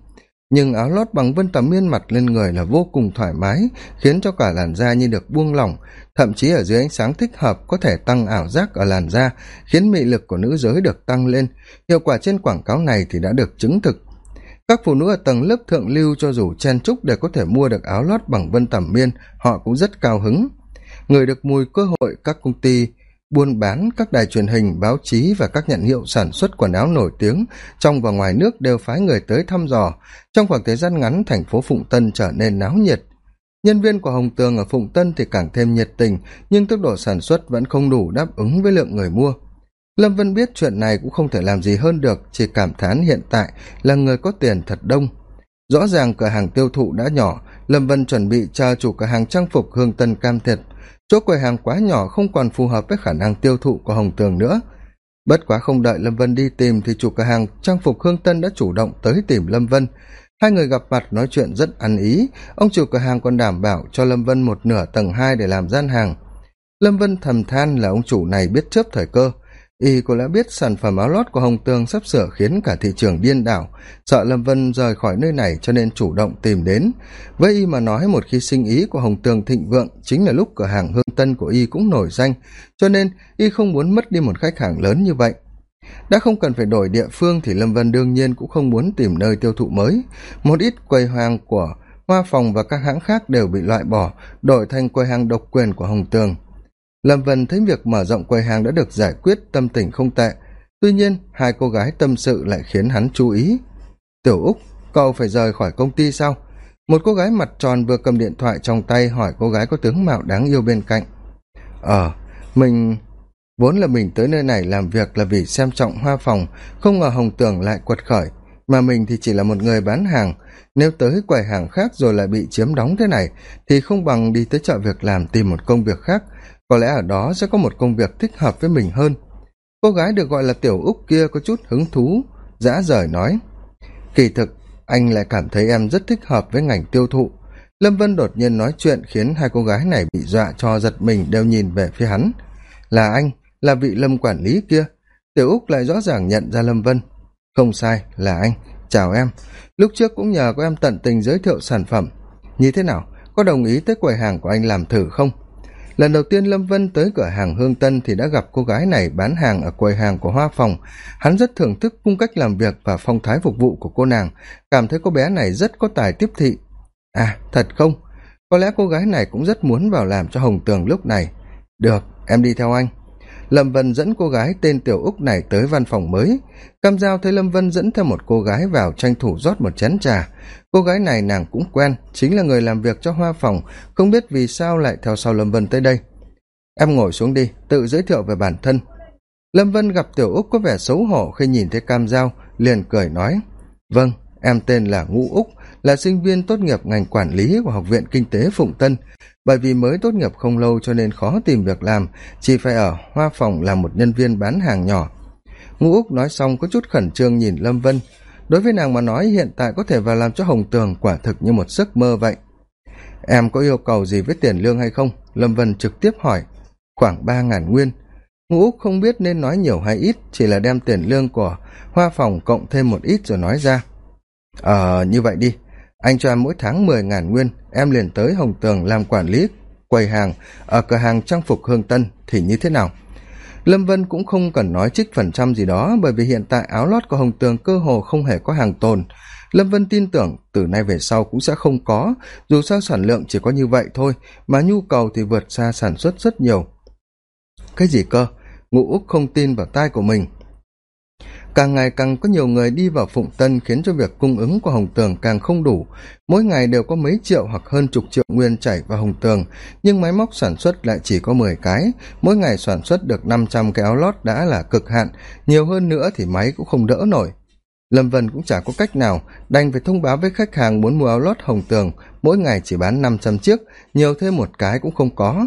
Nhưng áo lót bằng vân tầm miên mặt lên người là vô cùng thoải mái, khiến cho cả làn da như được buông lỏng. Thậm chí ở dưới ánh sáng thích hợp có thể tăng ảo giác ở làn da, khiến mị lực của nữ giới được tăng lên. Hiệu quả trên quảng cáo này thì đã được chứng thực các phụ nữ ở tầng lớp thượng lưu cho dù chen chúc để có thể mua được áo lót bằng vân tẩm miên, họ cũng rất cao hứng. Người được mùi cơ hội các công ty buôn bán các đài truyền hình, báo chí và các nhãn hiệu sản xuất quần áo nổi tiếng trong và ngoài nước đều phái người tới thăm dò. Trong khoảng thời gian ngắn, thành phố phụng tân trở nên náo nhiệt. Nhân viên của hồng tường ở phụng tân thì càng thêm nhiệt tình, nhưng tốc độ sản xuất vẫn không đủ đáp ứng với lượng người mua lâm vân biết chuyện này cũng không thể làm gì hơn được, chỉ cảm thán hiện tại là người có tiền thật đông. Rõ ràng cửa hàng tiêu thụ đã nhỏ, lâm vân chuẩn bị chờ chủ cửa hàng trang phục hương tân cam thiệt. Chỗ quầy hàng quá nhỏ không còn phù hợp với khả năng tiêu thụ của hồng tường nữa. Bất quá không đợi lâm vân đi tìm thì chủ cửa hàng trang phục hương tân đã chủ động tới tìm lâm vân. Hai người gặp mặt nói chuyện rất ăn ý. Ông chủ cửa hàng còn đảm bảo cho lâm vân một nửa tầng hai để làm gian hàng. Lâm vân thầm than là ông chủ này biết chớp thời cơ y cũng đã biết sản phẩm áo lót của hồng tường sắp sửa khiến cả thị trường điên đảo. Sợ lâm vân rời khỏi nơi này cho nên chủ động tìm đến. Với y mà nói, một khi sinh ý của hồng tường thịnh vượng, chính là lúc cửa hàng hương tân của y cũng nổi danh. Cho nên, y không muốn mất đi một khách hàng lớn như vậy. Đã không cần phải đổi địa phương thì lâm vân đương nhiên cũng không muốn tìm nơi tiêu thụ mới. Một ít quầy hàng của hoa phòng và các hãng khác đều bị loại bỏ, đổi thành quầy hàng độc quyền của hồng tường lâm vân thấy việc mở rộng quầy hàng đã được giải quyết, tâm tình không tệ. Tuy nhiên, hai cô gái tâm sự lại khiến hắn chú ý. Tiểu úc, cậu phải rời khỏi công ty sao một cô gái mặt tròn vừa cầm điện thoại trong tay hỏi cô gái có tướng mạo đáng yêu bên cạnh. Ờ mình vốn là mình tới nơi này làm việc là vì xem trọng hoa phòng, không ngờ hồng tường lại quật khởi. Mà mình thì chỉ là một người bán hàng. Nếu tới quầy hàng khác rồi lại bị chiếm đóng thế này, thì không bằng đi tới chợ việc làm tìm một công việc khác có lẽ ở đó sẽ có một công việc thích hợp với mình hơn. Cô gái được gọi là tiểu úc kia có chút hứng thú, dã rời nói, kỳ thực, anh lại cảm thấy em rất thích hợp với ngành tiêu thụ. Lâm vân đột nhiên nói chuyện khiến hai cô gái này bị dọa cho giật mình đều nhìn về phía hắn. Là anh, là vị lâm quản lý kia. Tiểu úc lại rõ ràng nhận ra lâm vân. Không sai, là anh. Chào em. Lúc trước cũng nhờ có em tận tình giới thiệu sản phẩm. Như thế nào, có đồng ý tới quầy hàng của anh làm thử không? Lần đầu tiên lâm vân tới cửa hàng hương tân thì đã gặp cô gái này bán hàng ở quầy hàng của hoa phòng. Hắn rất thưởng thức cung cách làm việc và phong thái phục vụ của cô nàng. Cảm thấy cô bé này rất có tài tiếp thị. À thật không? Có lẽ cô gái này cũng rất muốn vào làm cho hồng tường lúc này. Được, em đi theo anh lâm vân dẫn cô gái tên tiểu úc này tới văn phòng mới. Cam giao thấy lâm vân dẫn theo một cô gái vào tranh thủ rót một chén trà. Cô gái này nàng cũng quen, chính là người làm việc cho hoa phòng, không biết vì sao lại theo sau lâm vân tới đây. Em ngồi xuống đi, tự giới thiệu về bản thân. Lâm vân gặp tiểu úc có vẻ xấu hổ khi nhìn thấy cam giao, liền cười nói vâng em tên là ngũ úc, là sinh viên tốt nghiệp ngành quản lý của học viện kinh tế phụng tân bởi vì mới tốt nghiệp không lâu cho nên khó tìm việc làm, chỉ phải ở hoa phòng làm một nhân viên bán hàng nhỏ. Ngũ úc nói xong có chút khẩn trương nhìn lâm vân. Đối với nàng mà nói, hiện tại có thể vào làm cho hồng tường quả thực như một giấc mơ vậy. Em có yêu cầu gì với tiền lương hay không? Lâm vân trực tiếp hỏi. Khoảng ba ngàn nguyên. Ngũ úc không biết nên nói nhiều hay ít, chỉ là đem tiền lương của hoa phòng cộng thêm một ít rồi nói ra. Ờ như vậy đi. Anh cho em mỗi tháng mười ngàn nguyên em liền tới hồng tường làm quản lý, quầy hàng. Ở cửa hàng trang phục hương tân thì như thế nào? Lâm vân cũng không cần nói trích phần trăm gì đó, bởi vì hiện tại áo lót của hồng tường cơ hồ không hề có hàng tồn. Lâm vân tin tưởng từ nay về sau cũng sẽ không có. Dù sao sản lượng chỉ có như vậy thôi, mà nhu cầu thì vượt xa sản xuất rất nhiều. Cái gì cơ? Ngũ úc không tin vào tai của mình càng ngày càng có nhiều người đi vào phụng tân khiến cho việc cung ứng của hồng tường càng không đủ. Mỗi ngày đều có mấy triệu hoặc hơn chục triệu nguyên chảy vào hồng tường, nhưng máy móc sản xuất lại chỉ có mười cái. Mỗi ngày sản xuất được năm trăm cái áo lót đã là cực hạn, nhiều hơn nữa thì máy cũng không đỡ nổi. Lâm vân cũng chả có cách nào đành phải thông báo với khách hàng muốn mua áo lót hồng tường, mỗi ngày chỉ bán năm trăm chiếc, nhiều thêm một cái cũng không có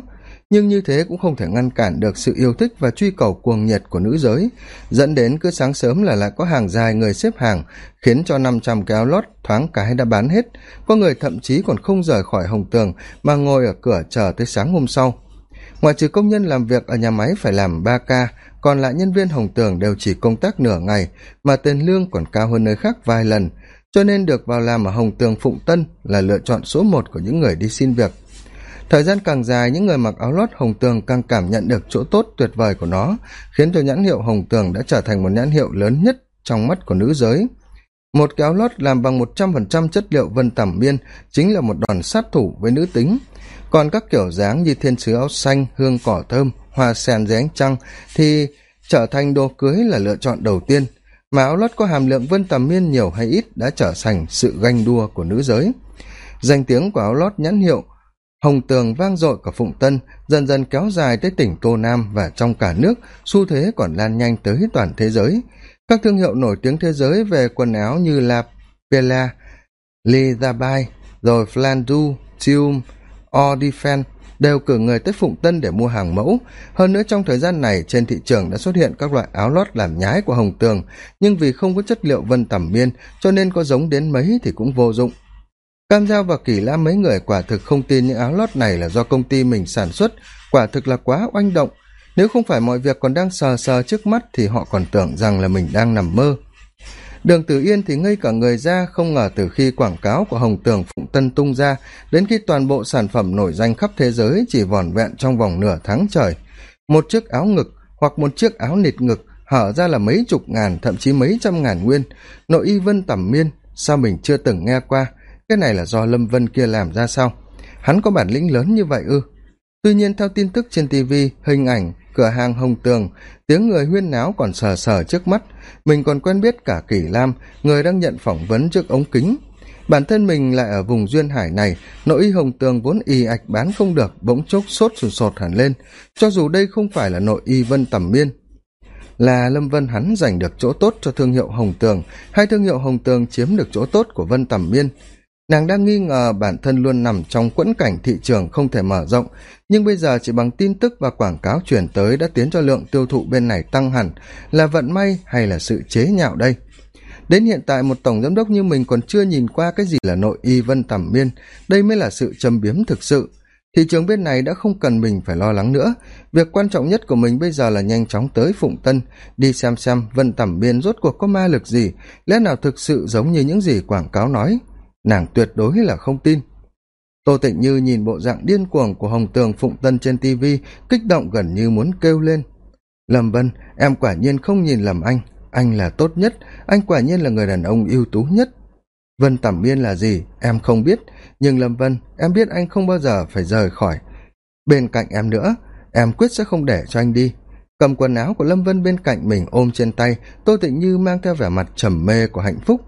nhưng như thế cũng không thể ngăn cản được sự yêu thích và truy cầu cuồng nhiệt của nữ giới. Dẫn đến cứ sáng sớm là lại có hàng dài người xếp hàng, khiến cho năm trăm cái áo lót thoáng cái đã bán hết. Có người thậm chí còn không rời khỏi hồng tường, mà ngồi ở cửa chờ tới sáng hôm sau. Ngoài trừ công nhân làm việc ở nhà máy phải làm ba ca, còn lại nhân viên hồng tường đều chỉ công tác nửa ngày, mà tiền lương còn cao hơn nơi khác vài lần. Cho nên được vào làm ở hồng tường phụng tân là lựa chọn số một của những người đi xin việc thời gian càng dài, những người mặc áo lót hồng tường càng cảm nhận được chỗ tốt tuyệt vời của nó, khiến cho nhãn hiệu hồng tường đã trở thành một nhãn hiệu lớn nhất trong mắt của nữ giới. Một cái áo lót làm bằng một trăm phần trăm chất liệu vân tẩm biên chính là một đòn sát thủ với nữ tính. Còn các kiểu dáng như thiên sứ áo xanh, hương cỏ thơm, hoa sen dáng trăng thì trở thành đồ cưới là lựa chọn đầu tiên, mà áo lót có hàm lượng vân tầm miên nhiều hay ít đã trở thành sự ganh đua của nữ giới. Danh tiếng của áo lót nhãn hiệu hồng tường vang dội của phụng tân, dần dần kéo dài tới tỉnh tô nam và trong cả nước, xu thế còn lan nhanh tới toàn thế giới. Các thương hiệu nổi tiếng thế giới về quần áo như la pella lizabai rồi flandu tium ordifen đều cử người tới phụng tân để mua hàng mẫu. Hơn nữa trong thời gian này, trên thị trường đã xuất hiện các loại áo lót làm nhái của hồng tường, nhưng vì không có chất liệu vân tẩm miên, cho nên có giống đến mấy thì cũng vô dụng cam giao và kỷ lam mấy người quả thực không tin những áo lót này là do công ty mình sản xuất, quả thực là quá oanh động. Nếu không phải mọi việc còn đang sờ sờ trước mắt thì họ còn tưởng rằng là mình đang nằm mơ. Đường tử yên thì ngây cả người ra, không ngờ từ khi quảng cáo của hồng tường phụng tân tung ra, đến khi toàn bộ sản phẩm nổi danh khắp thế giới chỉ vỏn vẹn trong vòng nửa tháng trời. Một chiếc áo ngực hoặc một chiếc áo nịt ngực, hở ra là mấy chục ngàn, thậm chí mấy trăm ngàn nguyên. Nội y vân tẩm miên, sao mình chưa từng nghe qua? Cái này là do lâm vân kia làm ra sao? Hắn có bản lĩnh lớn như vậy ư? Tuy nhiên theo tin tức trên tv hình ảnh, cửa hàng hồng tường, tiếng người huyên náo còn sờ sờ trước mắt. Mình còn quen biết cả kỷ lam, người đang nhận phỏng vấn trước ống kính. Bản thân mình lại ở vùng duyên hải này, nội y hồng tường vốn y ạch bán không được, bỗng chốc sốt sùn sột hẳn lên. Cho dù đây không phải là nội y vân tầm miên, là lâm vân hắn giành được chỗ tốt cho thương hiệu hồng tường. Hay thương hiệu hồng tường chiếm được chỗ tốt của vân tầm miên nàng đang nghi ngờ bản thân luôn nằm trong quẫn cảnh thị trường không thể mở rộng. Nhưng bây giờ chỉ bằng tin tức và quảng cáo chuyển tới đã tiến cho lượng tiêu thụ bên này tăng hẳn. Là vận may hay là sự chế nhạo đây? Đến hiện tại, một tổng giám đốc như mình còn chưa nhìn qua cái gì là nội y vân tẩm miên. Đây mới là sự châm biếm thực sự. Thị trường bên này đã không cần mình phải lo lắng nữa. Việc quan trọng nhất của mình bây giờ là nhanh chóng tới phụng tân, đi xem xem vân tẩm biên rốt cuộc có ma lực gì, lẽ nào thực sự giống như những gì quảng cáo nói? Nàng tuyệt đối là không tin. Tô tịnh như nhìn bộ dạng điên cuồng của hồng tường phụng tân trên tv kích động gần như muốn kêu lên. Lâm vân, em quả nhiên không nhìn lầm anh. Anh là tốt nhất. Anh quả nhiên là người đàn ông ưu tú nhất. Vân tẩm biên là gì? Em không biết. Nhưng lâm vân, em biết anh không bao giờ phải rời khỏi. Bên cạnh em nữa, em quyết sẽ không để cho anh đi. Cầm quần áo của lâm vân bên cạnh mình ôm trên tay, tô tịnh như mang theo vẻ mặt trầm mê của hạnh phúc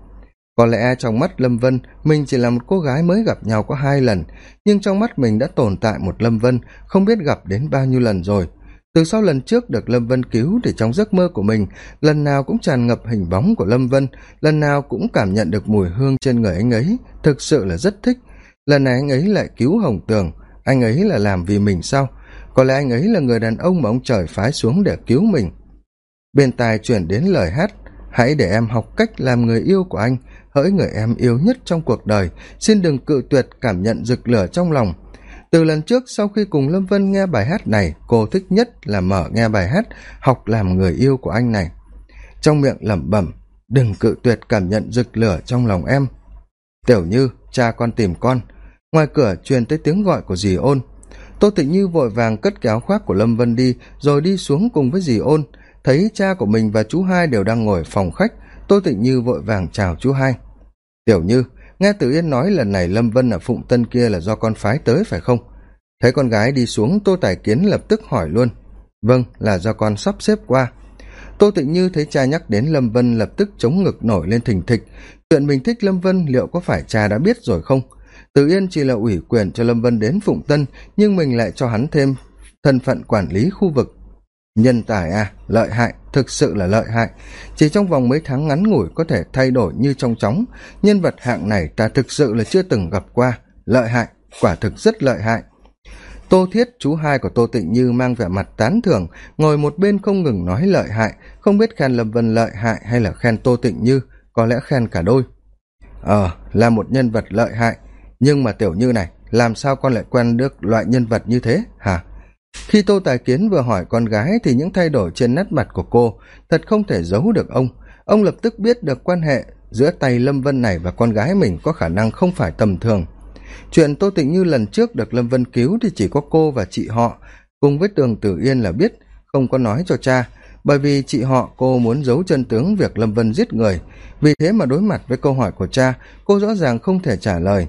có lẽ trong mắt lâm vân, mình chỉ là một cô gái mới gặp nhau có hai lần, nhưng trong mắt mình đã tồn tại một lâm vân không biết gặp đến bao nhiêu lần rồi. Từ sau lần trước được lâm vân cứu thì trong giấc mơ của mình, lần nào cũng tràn ngập hình bóng của lâm vân, lần nào cũng cảm nhận được mùi hương trên người anh ấy, thực sự là rất thích. Lần này anh ấy lại cứu hồng tường, anh ấy là làm vì mình sao? Có lẽ anh ấy là người đàn ông mà ông trời phái xuống để cứu mình. Bên tai chuyển đến lời hát hãy để em học cách làm người yêu của anh, hỡi người em yêu nhất trong cuộc đời. Xin đừng cự tuyệt cảm nhận rực lửa trong lòng. Từ lần trước, sau khi cùng lâm vân nghe bài hát này, cô thích nhất là mở nghe bài hát học làm người yêu của anh này. Trong miệng lẩm bẩm, đừng cự tuyệt cảm nhận rực lửa trong lòng em. Tiểu như, cha con tìm con. Ngoài cửa truyền tới tiếng gọi của dì ôn. Tô tịnh như vội vàng cất cái áo khoác của lâm vân đi, rồi đi xuống cùng với dì ôn thấy cha của mình và chú hai đều đang ngồi phòng khách, tô tịnh như vội vàng chào chú hai. Tiểu như, nghe tử yên nói lần này lâm vân ở phụng tân kia là do con phái tới phải không? Thấy con gái đi xuống, tô tài kiến lập tức hỏi luôn. Vâng là do con sắp xếp qua. Tô tịnh như thấy cha nhắc đến lâm vân lập tức chống ngực nổi lên thình thịch. Chuyện mình thích lâm vân liệu có phải cha đã biết rồi không? Tử yên chỉ là ủy quyền cho lâm vân đến phụng tân, nhưng mình lại cho hắn thêm thân phận quản lý khu vực nhân tài à lợi hại, thực sự là lợi hại. Chỉ trong vòng mấy tháng ngắn ngủi có thể thay đổi như trong chóng. Nhân vật hạng này ta thực sự là chưa từng gặp qua. Lợi hại, quả thực rất lợi hại. Tô thiết, chú hai của tô tịnh như mang vẻ mặt tán thưởng, ngồi một bên không ngừng nói lợi hại, không biết khen lâm vân lợi hại hay là khen tô tịnh như, có lẽ khen cả đôi. Ờ là một nhân vật lợi hại. Nhưng mà tiểu như này, làm sao con lại quen được loại nhân vật như thế, hả? Khi tô tài kiến vừa hỏi con gái thì những thay đổi trên nét mặt của cô thật không thể giấu được ông. Ông lập tức biết được quan hệ giữa tay lâm vân này và con gái mình có khả năng không phải tầm thường. Chuyện tô tịnh như lần trước được lâm vân cứu thì chỉ có cô và chị họ cùng với tường tử yên là biết, không có nói cho cha, bởi vì chị họ cô muốn giấu chân tướng việc lâm vân giết người. Vì thế mà đối mặt với câu hỏi của cha, cô rõ ràng không thể trả lời.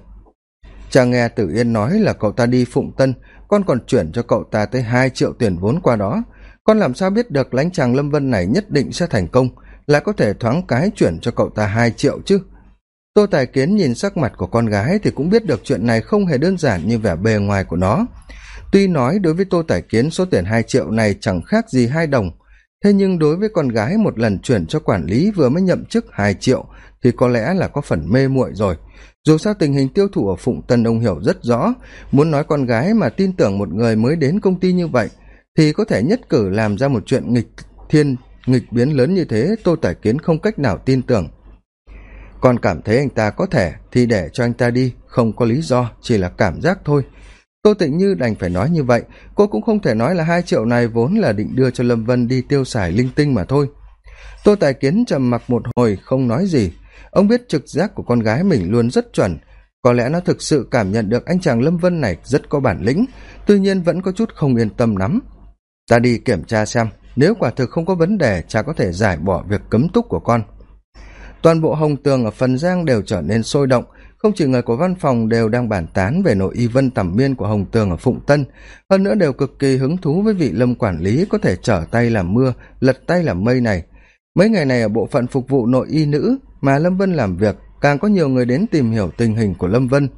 Cha nghe tử yên nói là cậu ta đi phụng tân con còn chuyển cho cậu ta tới hai triệu tiền vốn qua đó. Con làm sao biết được lãnh chàng lâm vân này nhất định sẽ thành công lại có thể thoáng cái chuyển cho cậu ta hai triệu chứ? Tô tài kiến nhìn sắc mặt của con gái thì cũng biết được chuyện này không hề đơn giản như vẻ bề ngoài của nó. Tuy nói đối với tô tài kiến số tiền hai triệu này chẳng khác gì hai đồng, thế nhưng đối với con gái một lần chuyển cho quản lý vừa mới nhậm chức hai triệu thì có lẽ là có phần mê muội rồi. Dù sao tình hình tiêu thụ ở phụng tân ông hiểu rất rõ, muốn nói con gái mà tin tưởng một người mới đến công ty như vậy, thì có thể nhất cử làm ra một chuyện nghịch thiên, nghịch biến lớn như thế, tô tài kiến không cách nào tin tưởng. Còn cảm thấy anh ta có thể, thì để cho anh ta đi, không có lý do, chỉ là cảm giác thôi. Tô tịnh như đành phải nói như vậy, cô cũng không thể nói là hai triệu này vốn là định đưa cho lâm vân đi tiêu xài linh tinh mà thôi. Tô tài kiến trầm mặc một hồi, không nói gì ông biết trực giác của con gái mình luôn rất chuẩn. Có lẽ nó thực sự cảm nhận được anh chàng lâm vân này rất có bản lĩnh, tuy nhiên vẫn có chút không yên tâm lắm. Ta đi kiểm tra xem, nếu quả thực không có vấn đề, cha có thể giải bỏ việc cấm túc của con. Toàn bộ hồng tường ở phần giang đều trở nên sôi động. Không chỉ người của văn phòng đều đang bàn tán về nội y vân tẩm miên của hồng tường ở phụng tân, hơn nữa đều cực kỳ hứng thú với vị lâm quản lý có thể trở tay làm mưa, lật tay làm mây này. Mấy ngày này ở bộ phận phục vụ nội y nữ mà lâm vân làm việc, càng có nhiều người đến tìm hiểu tình hình của lâm vân.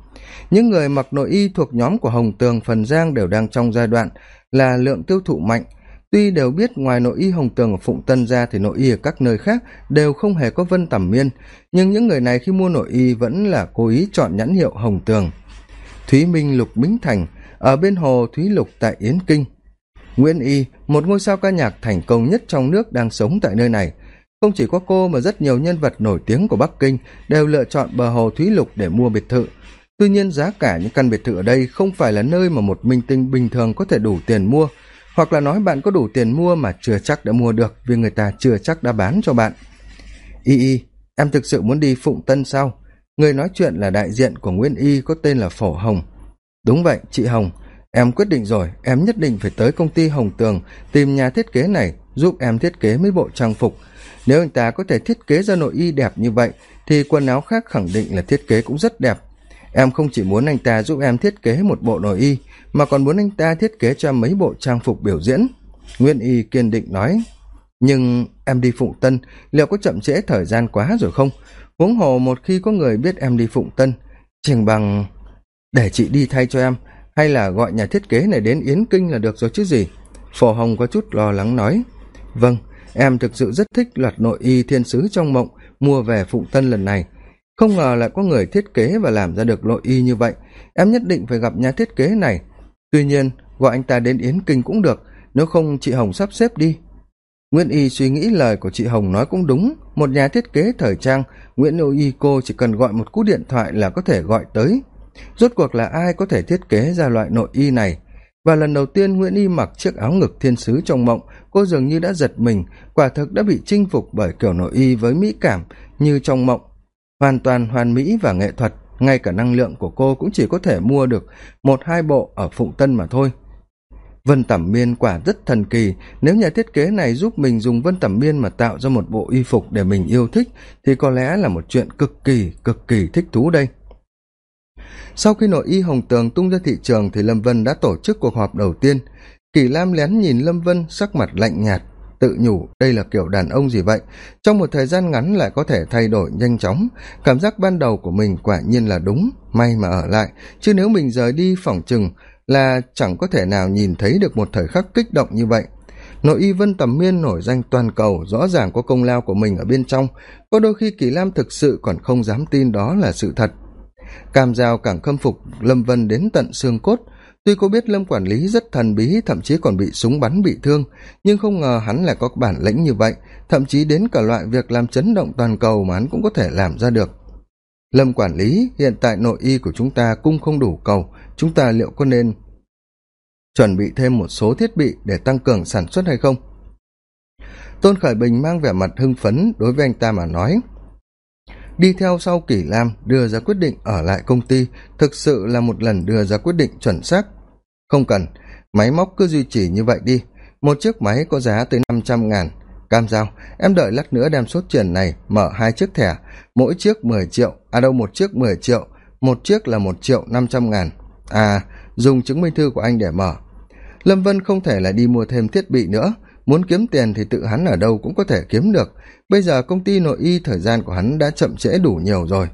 Những người mặc nội y thuộc nhóm của hồng tường, phần giang đều đang trong giai đoạn là lượng tiêu thụ mạnh. Tuy đều biết ngoài nội y hồng tường ở phụng tân ra thì nội y ở các nơi khác đều không hề có vân tẩm miên. Nhưng những người này khi mua nội y vẫn là cố ý chọn nhãn hiệu hồng tường. Thúy minh, lục bính thành, ở bên hồ thúy lục tại yến kinh. Nguyễn y, một ngôi sao ca nhạc thành công nhất trong nước đang sống tại nơi này không chỉ có cô mà rất nhiều nhân vật nổi tiếng của bắc kinh đều lựa chọn bờ hồ thúy lục để mua biệt thự. Tuy nhiên, giá cả những căn biệt thự ở đây không phải là nơi mà một minh tinh bình thường có thể đủ tiền mua, hoặc là nói bạn có đủ tiền mua mà chưa chắc đã mua được vì người ta chưa chắc đã bán cho bạn. Y y, em thực sự muốn đi phụng tân sao? Người nói chuyện là đại diện của Nguyễn y có tên là phổ hồng. Đúng vậy, chị hồng. Em quyết định rồi. Em nhất định phải tới công ty hồng tường tìm nhà thiết kế này, giúp em thiết kế mấy bộ trang phục nếu anh ta có thể thiết kế ra nội y đẹp như vậy, thì quần áo khác khẳng định là thiết kế cũng rất đẹp. Em không chỉ muốn anh ta giúp em thiết kế một bộ nội y, mà còn muốn anh ta thiết kế cho mấy bộ trang phục biểu diễn. Nguyên y kiên định nói, nhưng em đi phụng tân, liệu có chậm trễ thời gian quá rồi không? Huống hồ một khi có người biết em đi phụng tân, chừng bằng để chị đi thay cho em, hay là gọi nhà thiết kế này đến yến kinh là được rồi chứ gì? Phổ hồng có chút lo lắng nói vâng em thực sự rất thích loạt nội y thiên sứ trong mộng, mua về phụng tân lần này. Không ngờ lại có người thiết kế và làm ra được nội y như vậy. Em nhất định phải gặp nhà thiết kế này. Tuy nhiên, gọi anh ta đến yến kinh cũng được, nếu không chị hồng sắp xếp đi. Nguyễn y suy nghĩ lời của chị hồng nói cũng đúng. Một nhà thiết kế thời trang, nguyễn ô y cô chỉ cần gọi một cú điện thoại là có thể gọi tới. Rốt cuộc là ai có thể thiết kế ra loại nội y này? Và lần đầu tiên nguyễn y mặc chiếc áo ngực thiên sứ trong mộng, cô dường như đã giật mình, quả thực đã bị chinh phục bởi kiểu nội y với mỹ cảm như trong mộng. Hoàn toàn hoàn mỹ và nghệ thuật, ngay cả năng lượng của cô cũng chỉ có thể mua được một hai bộ ở phụng tân mà thôi. Vân tẩm miên quả rất thần kỳ, nếu nhà thiết kế này giúp mình dùng vân tẩm miên mà tạo ra một bộ y phục để mình yêu thích, thì có lẽ là một chuyện cực kỳ cực kỳ thích thú đây sau khi nội y hồng tường tung ra thị trường thì lâm vân đã tổ chức cuộc họp đầu tiên. Kỳ lam lén nhìn lâm vân sắc mặt lạnh nhạt, tự nhủ đây là kiểu đàn ông gì vậy? Trong một thời gian ngắn lại có thể thay đổi nhanh chóng. Cảm giác ban đầu của mình quả nhiên là đúng, may mà ở lại. Chứ nếu mình rời đi phỏng chừng là chẳng có thể nào nhìn thấy được một thời khắc kích động như vậy. Nội y vân tầm miên nổi danh toàn cầu, rõ ràng có công lao của mình ở bên trong. Có đôi khi kỳ lam thực sự còn không dám tin đó là sự thật cam giao càng khâm phục lâm vân đến tận xương cốt. Tuy cô biết lâm quản lý rất thần bí, thậm chí còn bị súng bắn bị thương, nhưng không ngờ hắn lại có bản lĩnh như vậy, thậm chí đến cả loại việc làm chấn động toàn cầu mà hắn cũng có thể làm ra được. Lâm quản lý, hiện tại nội y của chúng ta cung không đủ cầu. Chúng ta liệu có nên chuẩn bị thêm một số thiết bị để tăng cường sản xuất hay không? Tôn khởi bình mang vẻ mặt hưng phấn đối với anh ta mà nói đi theo sau kỷ lam đưa ra quyết định ở lại công ty, thực sự là một lần đưa ra quyết định chuẩn xác. Không cần, máy móc cứ duy trì như vậy đi. Một chiếc máy có giá tới năm trăm ngàn. Cam giao, em đợi lát nữa đem số tiền này mở hai chiếc thẻ. Mỗi chiếc mười triệu à đâu, một chiếc mười triệu. Một chiếc là một triệu năm trăm ngàn. À dùng chứng minh thư của anh để mở. Lâm vân không thể lại đi mua thêm thiết bị nữa muốn kiếm tiền thì tự hắn ở đâu cũng có thể kiếm được. Bây giờ công ty nội y thời gian của hắn đã chậm trễ đủ nhiều rồi.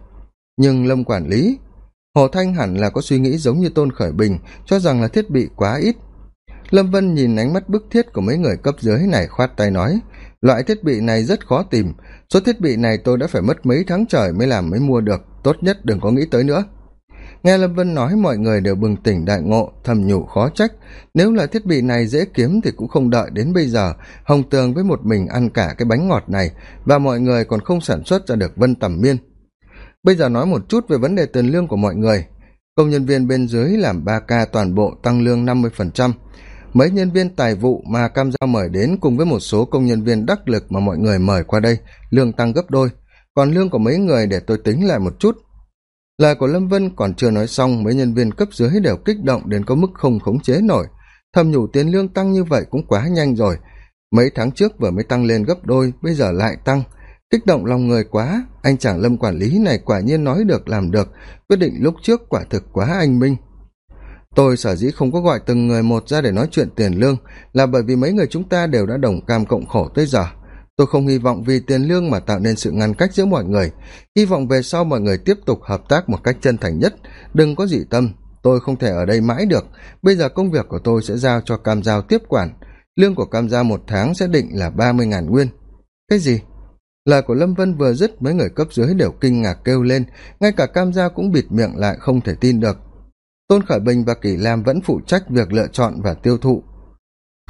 Nhưng lâm quản lý, hồ thanh hẳn là có suy nghĩ giống như tôn khởi bình, cho rằng là thiết bị quá ít. Lâm vân nhìn ánh mắt bức thiết của mấy người cấp dưới này khoát tay nói, loại thiết bị này rất khó tìm. Số thiết bị này tôi đã phải mất mấy tháng trời mới làm mới mua được. Tốt nhất đừng có nghĩ tới nữa nghe lâm vân nói, mọi người đều bừng tỉnh đại ngộ, thầm nhủ khó trách. Nếu là thiết bị này dễ kiếm thì cũng không đợi đến bây giờ. Hồng tường với một mình ăn cả cái bánh ngọt này, và mọi người còn không sản xuất ra được vân tầm miên. Bây giờ nói một chút về vấn đề tiền lương của mọi người. Công nhân viên bên dưới làm ba k toàn bộ tăng lương năm mươi phần trăm. Mấy nhân viên tài vụ mà cam giao mời đến cùng với một số công nhân viên đắc lực mà mọi người mời qua đây, lương tăng gấp đôi. Còn lương của mấy người để tôi tính lại một chút lời của lâm vân còn chưa nói xong, mấy nhân viên cấp dưới đều kích động đến có mức không khống chế nổi. Thầm nhủ tiền lương tăng như vậy cũng quá nhanh rồi. Mấy tháng trước vừa mới tăng lên gấp đôi, bây giờ lại tăng. Kích động lòng người quá, anh chàng lâm quản lý này quả nhiên nói được, làm được. Quyết định lúc trước quả thực quá anh minh. Tôi sở dĩ không có gọi từng người một ra để nói chuyện tiền lương là bởi vì mấy người chúng ta đều đã đồng cam cộng khổ tới giờ tôi không hy vọng vì tiền lương mà tạo nên sự ngăn cách giữa mọi người. Hy vọng về sau mọi người tiếp tục hợp tác một cách chân thành nhất. Đừng có dị tâm, tôi không thể ở đây mãi được. Bây giờ công việc của tôi sẽ giao cho cam giao tiếp quản. Lương của cam giao một tháng sẽ định là ba mươi ngàn nguyên. Cái gì? Lời của lâm vân vừa dứt, mấy người cấp dưới đều kinh ngạc kêu lên. Ngay cả cam giao cũng bịt miệng lại không thể tin được. Tôn khởi bình và kỷ lam vẫn phụ trách việc lựa chọn và tiêu thụ.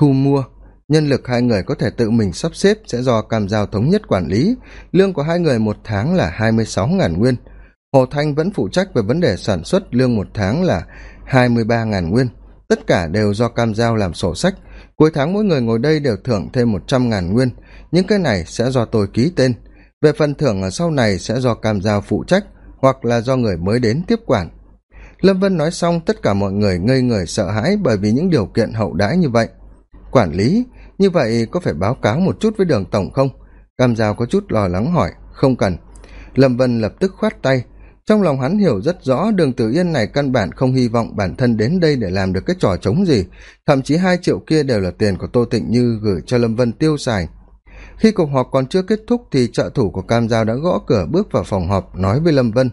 Thu mua nhân lực hai người có thể tự mình sắp xếp sẽ do cam giao thống nhất quản lý. Lương của hai người một tháng là hai mươi sáu ngàn nguyên. Hồ thanh vẫn phụ trách về vấn đề sản xuất, lương một tháng là hai mươi ba ngàn nguyên. Tất cả đều do cam giao làm sổ sách. Cuối tháng mỗi người ngồi đây đều thưởng thêm một trăm ngàn nguyên. Những cái này sẽ do tôi ký tên. Về phần thưởng ở sau này sẽ do cam giao phụ trách hoặc là do người mới đến tiếp quản. Lâm vân nói xong, tất cả mọi người ngây người sợ hãi bởi vì những điều kiện hậu đãi như vậy. Quản lý như vậy có phải báo cáo một chút với đường tổng không? Cam giao có chút lo lắng hỏi. Không cần. Lâm vân lập tức khoát tay. Trong lòng hắn hiểu rất rõ đường tử yên này căn bản không hy vọng bản thân đến đây để làm được cái trò trống gì. Thậm chí hai triệu kia đều là tiền của tô tịnh như gửi cho lâm vân tiêu xài. Khi cuộc họp còn chưa kết thúc thì trợ thủ của cam giao đã gõ cửa bước vào phòng họp, nói với lâm vân.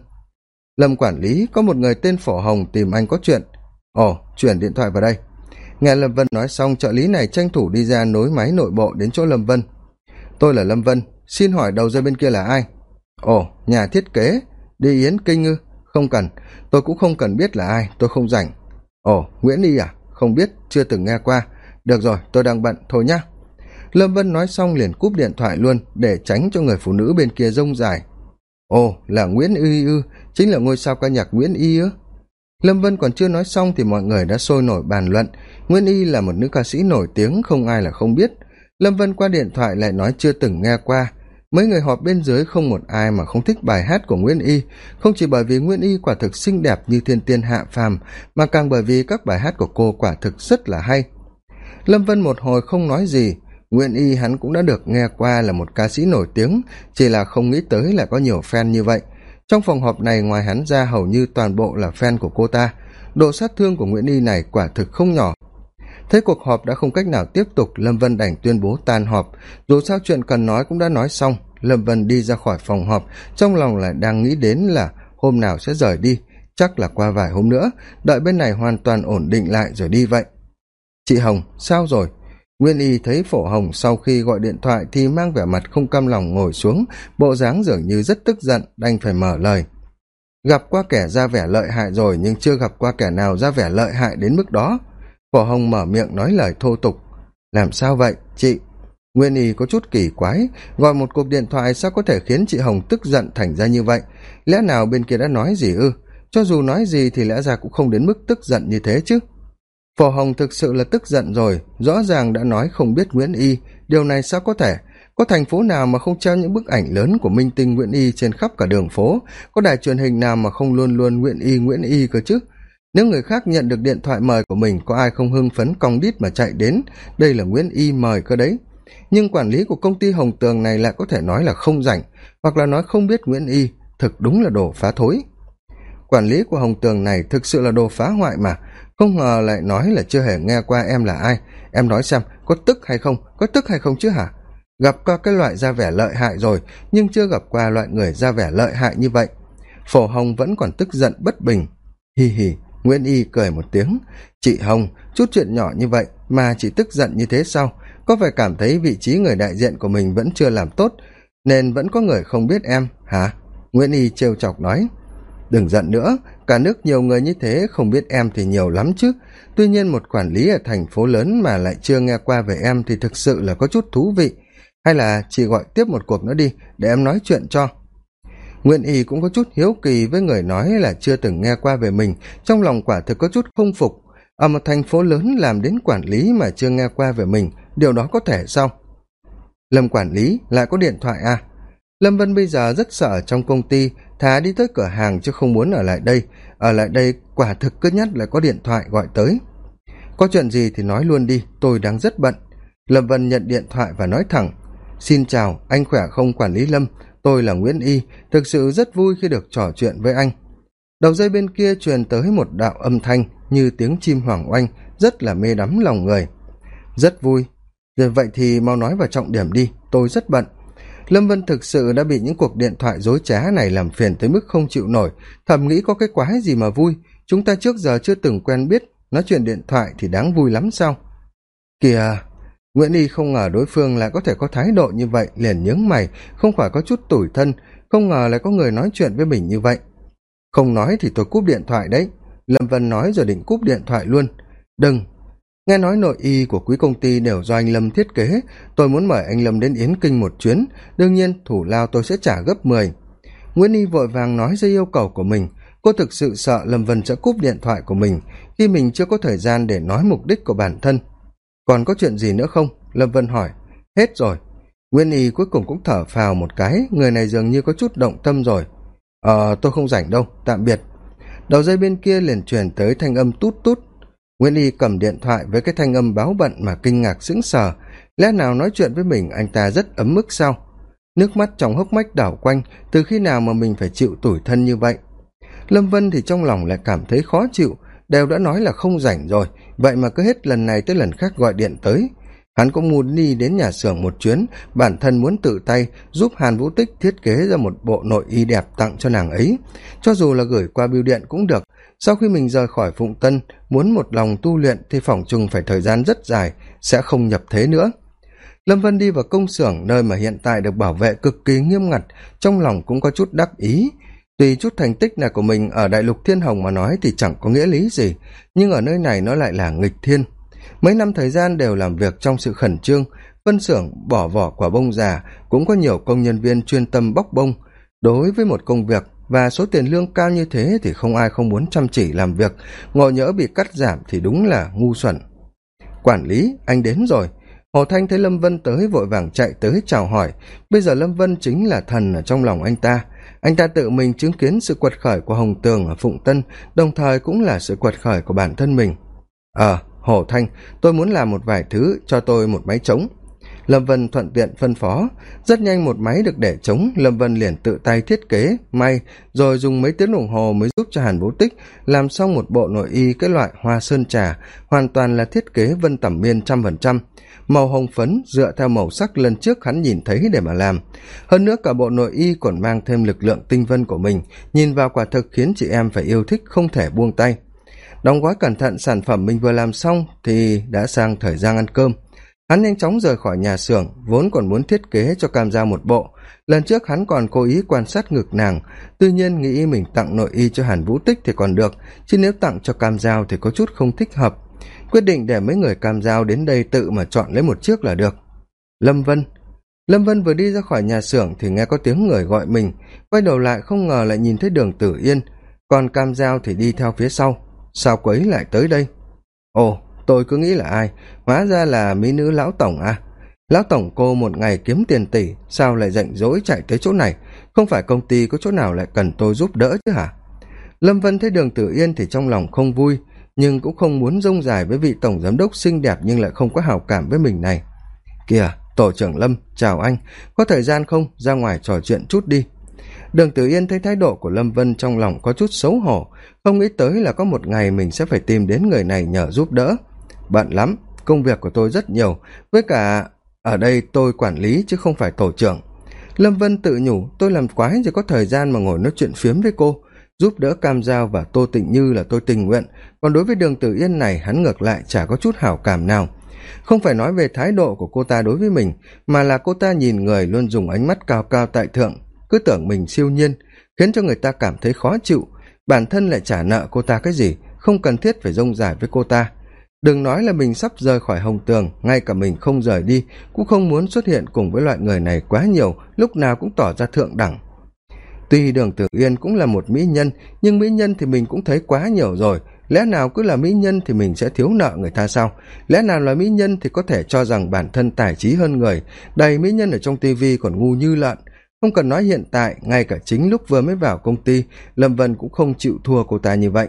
Lâm quản lý, có một người tên phổ hồng tìm anh có chuyện. Ồ, chuyển điện thoại vào đây nghe lâm vân nói xong, trợ lý này tranh thủ đi ra nối máy nội bộ đến chỗ lâm vân. Tôi là lâm vân, xin hỏi đầu dây bên kia là ai? Ồ, nhà thiết kế, đi yến kinh ư? Không cần, tôi cũng không cần biết là ai, tôi không rảnh. Ồ, nguyễn y à? Không biết, chưa từng nghe qua. Được rồi, tôi đang bận, thôi nhá. Lâm vân nói xong liền cúp điện thoại luôn, để tránh cho người phụ nữ bên kia rông dài. Ồ, là nguyễn y ư? Chính là ngôi sao ca nhạc nguyễn y ư? Lâm vân còn chưa nói xong thì mọi người đã sôi nổi bàn luận. Nguyên y là một nữ ca sĩ nổi tiếng, không ai là không biết. Lâm vân qua điện thoại lại nói chưa từng nghe qua. Mấy người họp bên dưới không một ai mà không thích bài hát của nguyễn y. Không chỉ bởi vì nguyễn y quả thực xinh đẹp như thiên tiên hạ phàm, mà càng bởi vì các bài hát của cô quả thực rất là hay. Lâm vân một hồi không nói gì. Nguyễn y hắn cũng đã được nghe qua là một ca sĩ nổi tiếng, chỉ là không nghĩ tới là có nhiều fan như vậy trong phòng họp này ngoài hắn ra hầu như toàn bộ là fan của cô ta. Độ sát thương của nguyễn y này quả thực không nhỏ. Thấy cuộc họp đã không cách nào tiếp tục, lâm vân đành tuyên bố tan họp. Dù sao chuyện cần nói cũng đã nói xong, lâm vân đi ra khỏi phòng họp, trong lòng lại đang nghĩ đến là hôm nào sẽ rời đi, chắc là qua vài hôm nữa, đợi bên này hoàn toàn ổn định lại rồi đi vậy. Chị hồng, sao rồi? Nguyên y thấy phổ hồng sau khi gọi điện thoại thì mang vẻ mặt không cam lòng ngồi xuống, bộ dáng dường như rất tức giận, đành phải mở lời. Gặp qua kẻ ra vẻ lợi hại rồi nhưng chưa gặp qua kẻ nào ra vẻ lợi hại đến mức đó. Phổ hồng mở miệng nói lời thô tục. Làm sao vậy, chị? Nguyên y có chút kỳ quái, gọi một cuộc điện thoại sao có thể khiến chị hồng tức giận thành ra như vậy? Lẽ nào bên kia đã nói gì ư? Cho dù nói gì thì lẽ ra cũng không đến mức tức giận như thế chứ phổ hồng thực sự là tức giận rồi, rõ ràng đã nói không biết nguyễn y. Điều này sao có thể? Có thành phố nào mà không treo những bức ảnh lớn của minh tinh nguyễn y trên khắp cả đường phố? Có đài truyền hình nào mà không luôn luôn nguyễn y nguyễn y cơ chứ? Nếu người khác nhận được điện thoại mời của mình, có ai không hưng phấn cong đít mà chạy đến? Đây là nguyễn y mời cơ đấy. Nhưng quản lý của công ty hồng tường này lại có thể nói là không rảnh, hoặc là nói không biết nguyễn y. Thực đúng là đồ phá thối. Quản lý của hồng tường này thực sự là đồ phá hoại mà không ngờ lại nói là chưa hề nghe qua em là ai. Em nói xem, có tức hay không? Có tức hay không chứ hả? Gặp qua cái loại ra vẻ lợi hại rồi, nhưng chưa gặp qua loại người ra vẻ lợi hại như vậy. Phổ hồng vẫn còn tức giận bất bình. Hì hì, nguyễn y cười một tiếng. Chị hồng, chút chuyện nhỏ như vậy mà chị tức giận như thế sao? Có phải cảm thấy vị trí người đại diện của mình vẫn chưa làm tốt, nên vẫn có người không biết em, hả? Nguyễn y trêu chọc nói. Đừng giận nữa cả nước nhiều người như thế, không biết em thì nhiều lắm chứ. Tuy nhiên một quản lý ở thành phố lớn mà lại chưa nghe qua về em thì thực sự là có chút thú vị. Hay là chị gọi tiếp một cuộc nữa đi, để em nói chuyện cho. Nguyễn y cũng có chút hiếu kỳ với người nói là chưa từng nghe qua về mình. Trong lòng quả thực có chút không phục. Ở một thành phố lớn làm đến quản lý mà chưa nghe qua về mình, điều đó có thể sao? Lâm quản lý, lại có điện thoại à? Lâm vân bây giờ rất sợ trong công ty, thà đi tới cửa hàng chứ không muốn ở lại đây. Ở lại đây, quả thực cứ nhất là có điện thoại gọi tới. Có chuyện gì thì nói luôn đi, tôi đang rất bận. Lâm vân nhận điện thoại và nói thẳng, xin chào, anh khỏe không quản lý lâm? Tôi là nguyễn y, thực sự rất vui khi được trò chuyện với anh. Đầu dây bên kia truyền tới một đạo âm thanh như tiếng chim hoảng oanh, rất là mê đắm lòng người. Rất vui. Vậy thì mau nói vào trọng điểm đi, tôi rất bận lâm vân thực sự đã bị những cuộc điện thoại dối trá này làm phiền tới mức không chịu nổi. Thầm nghĩ có cái quái gì mà vui. Chúng ta trước giờ chưa từng quen biết. Nói chuyện điện thoại thì đáng vui lắm sao? Kìa, nguyễn y không ngờ đối phương lại có thể có thái độ như vậy. Liền nhướng mày, không phải có chút tủi thân. Không ngờ lại có người nói chuyện với mình như vậy. Không nói thì tôi cúp điện thoại đấy. Lâm vân nói rồi định cúp điện thoại luôn. Đừng nghe nói nội y của quý công ty đều do anh lâm thiết kế. Tôi muốn mời anh lâm đến yến kinh một chuyến. Đương nhiên, thủ lao tôi sẽ trả gấp mười. Nguyễn y vội vàng nói ra yêu cầu của mình. Cô thực sự sợ lâm vân sẽ cúp điện thoại của mình, khi mình chưa có thời gian để nói mục đích của bản thân. Còn có chuyện gì nữa không? Lâm vân hỏi. Hết rồi. Nguyên y cuối cùng cũng thở phào một cái. Người này dường như có chút động tâm rồi. Ờ tôi không rảnh đâu. Tạm biệt. Đầu dây bên kia liền truyền tới thanh âm tút tút nguyễn y cầm điện thoại với cái thanh âm báo bận mà kinh ngạc sững sờ. Lẽ nào nói chuyện với mình anh ta rất ấm mức sao? Nước mắt trong hốc mách đảo quanh, từ khi nào mà mình phải chịu tủi thân như vậy? Lâm vân thì trong lòng lại cảm thấy khó chịu, đều đã nói là không rảnh rồi, vậy mà cứ hết lần này tới lần khác gọi điện tới. Hắn cũng muốn đi đến nhà xưởng một chuyến, bản thân muốn tự tay giúp hàn vũ tích thiết kế ra một bộ nội y đẹp tặng cho nàng ấy. Cho dù là gửi qua bưu điện cũng được sau khi mình rời khỏi phụng tân, muốn một lòng tu luyện thì phỏng chừng phải thời gian rất dài, sẽ không nhập thế nữa. Lâm vân đi vào công xưởng nơi mà hiện tại được bảo vệ cực kỳ nghiêm ngặt, trong lòng cũng có chút đắc ý. Tuy chút thành tích này của mình ở đại lục thiên hồng mà nói thì chẳng có nghĩa lý gì, nhưng ở nơi này nó lại là nghịch thiên. Mấy năm thời gian đều làm việc trong sự khẩn trương, phân xưởng, bỏ vỏ quả bông già, cũng có nhiều công nhân viên chuyên tâm bóc bông. Đối với một công việc và số tiền lương cao như thế thì không ai không muốn chăm chỉ làm việc. Ngộ nhỡ bị cắt giảm thì đúng là ngu xuẩn. Quản lý, anh đến rồi. Hồ thanh thấy lâm vân tới, vội vàng chạy tới chào hỏi. Bây giờ lâm vân chính là thần ở trong lòng anh ta. Anh ta tự mình chứng kiến sự quật khởi của hồng tường ở phụng tân, đồng thời cũng là sự quật khởi của bản thân mình. Ờ hồ thanh, tôi muốn làm một vài thứ cho tôi một máy trống lâm vân thuận tiện phân phó. Rất nhanh một máy được để trống lâm vân liền tự tay thiết kế, may, rồi dùng mấy tiếng đồng hồ mới giúp cho hàn vũ tích làm xong một bộ nội y cái loại hoa sơn trà, hoàn toàn là thiết kế vân tẩm miên trăm phần trăm. Màu hồng phấn dựa theo màu sắc lần trước hắn nhìn thấy để mà làm. Hơn nữa cả bộ nội y còn mang thêm lực lượng tinh vân của mình, nhìn vào quả thực khiến chị em phải yêu thích không thể buông tay. Đóng gói cẩn thận sản phẩm mình vừa làm xong thì đã sang thời gian ăn cơm hắn nhanh chóng rời khỏi nhà xưởng, vốn còn muốn thiết kế cho cam ra một bộ. Lần trước hắn còn cố ý quan sát ngực nàng. Tuy nhiên nghĩ mình tặng nội y cho hàn vũ tích thì còn được, chứ nếu tặng cho cam giao thì có chút không thích hợp. Quyết định để mấy người cam giao đến đây tự mà chọn lấy một chiếc là được. Lâm vân. Lâm vân vừa đi ra khỏi nhà xưởng thì nghe có tiếng người gọi mình. Quay đầu lại không ngờ lại nhìn thấy đường tử yên. Còn cam giao thì đi theo phía sau. Sao quấy lại tới đây? Ồ tôi cứ nghĩ là ai? Hóa ra là mỹ nữ lão tổng à? Lão tổng cô một ngày kiếm tiền tỷ, sao lại rảnh rỗi chạy tới chỗ này? Không phải công ty có chỗ nào lại cần tôi giúp đỡ chứ hả? Lâm vân thấy đường tử yên thì trong lòng không vui, nhưng cũng không muốn rông dài với vị tổng giám đốc xinh đẹp nhưng lại không có hào cảm với mình này. Kìa, tổ trưởng lâm, chào anh. Có thời gian không? Ra ngoài trò chuyện chút đi. Đường tử yên thấy thái độ của lâm vân trong lòng có chút xấu hổ. Không nghĩ tới là có một ngày mình sẽ phải tìm đến người này nhờ giúp đỡ bận lắm, công việc của tôi rất nhiều, với cả ở đây tôi quản lý chứ không phải tổ trưởng. Lâm vân tự nhủ, tôi làm quái chỉ có thời gian mà ngồi nói chuyện phiếm với cô. Giúp đỡ cam giao và tô tịnh như là tôi tình nguyện, còn đối với đường tử yên này, hắn ngược lại chả có chút hảo cảm nào. Không phải nói về thái độ của cô ta đối với mình, mà là cô ta nhìn người luôn dùng ánh mắt cao cao tại thượng. Cứ tưởng mình siêu nhiên, khiến cho người ta cảm thấy khó chịu. Bản thân lại trả nợ cô ta cái gì, không cần thiết phải rông dài với cô ta đừng nói là mình sắp rời khỏi hồng tường, ngay cả mình không rời đi, cũng không muốn xuất hiện cùng với loại người này quá nhiều, lúc nào cũng tỏ ra thượng đẳng. Tuy đường tử yên cũng là một mỹ nhân, nhưng mỹ nhân thì mình cũng thấy quá nhiều rồi. Lẽ nào cứ là mỹ nhân thì mình sẽ thiếu nợ người ta sao? Lẽ nào là mỹ nhân thì có thể cho rằng bản thân tài trí hơn người? Đầy mỹ nhân ở trong tivi còn ngu như lợn. Không cần nói hiện tại, ngay cả chính lúc vừa mới vào công ty, lâm vân cũng không chịu thua cô ta như vậy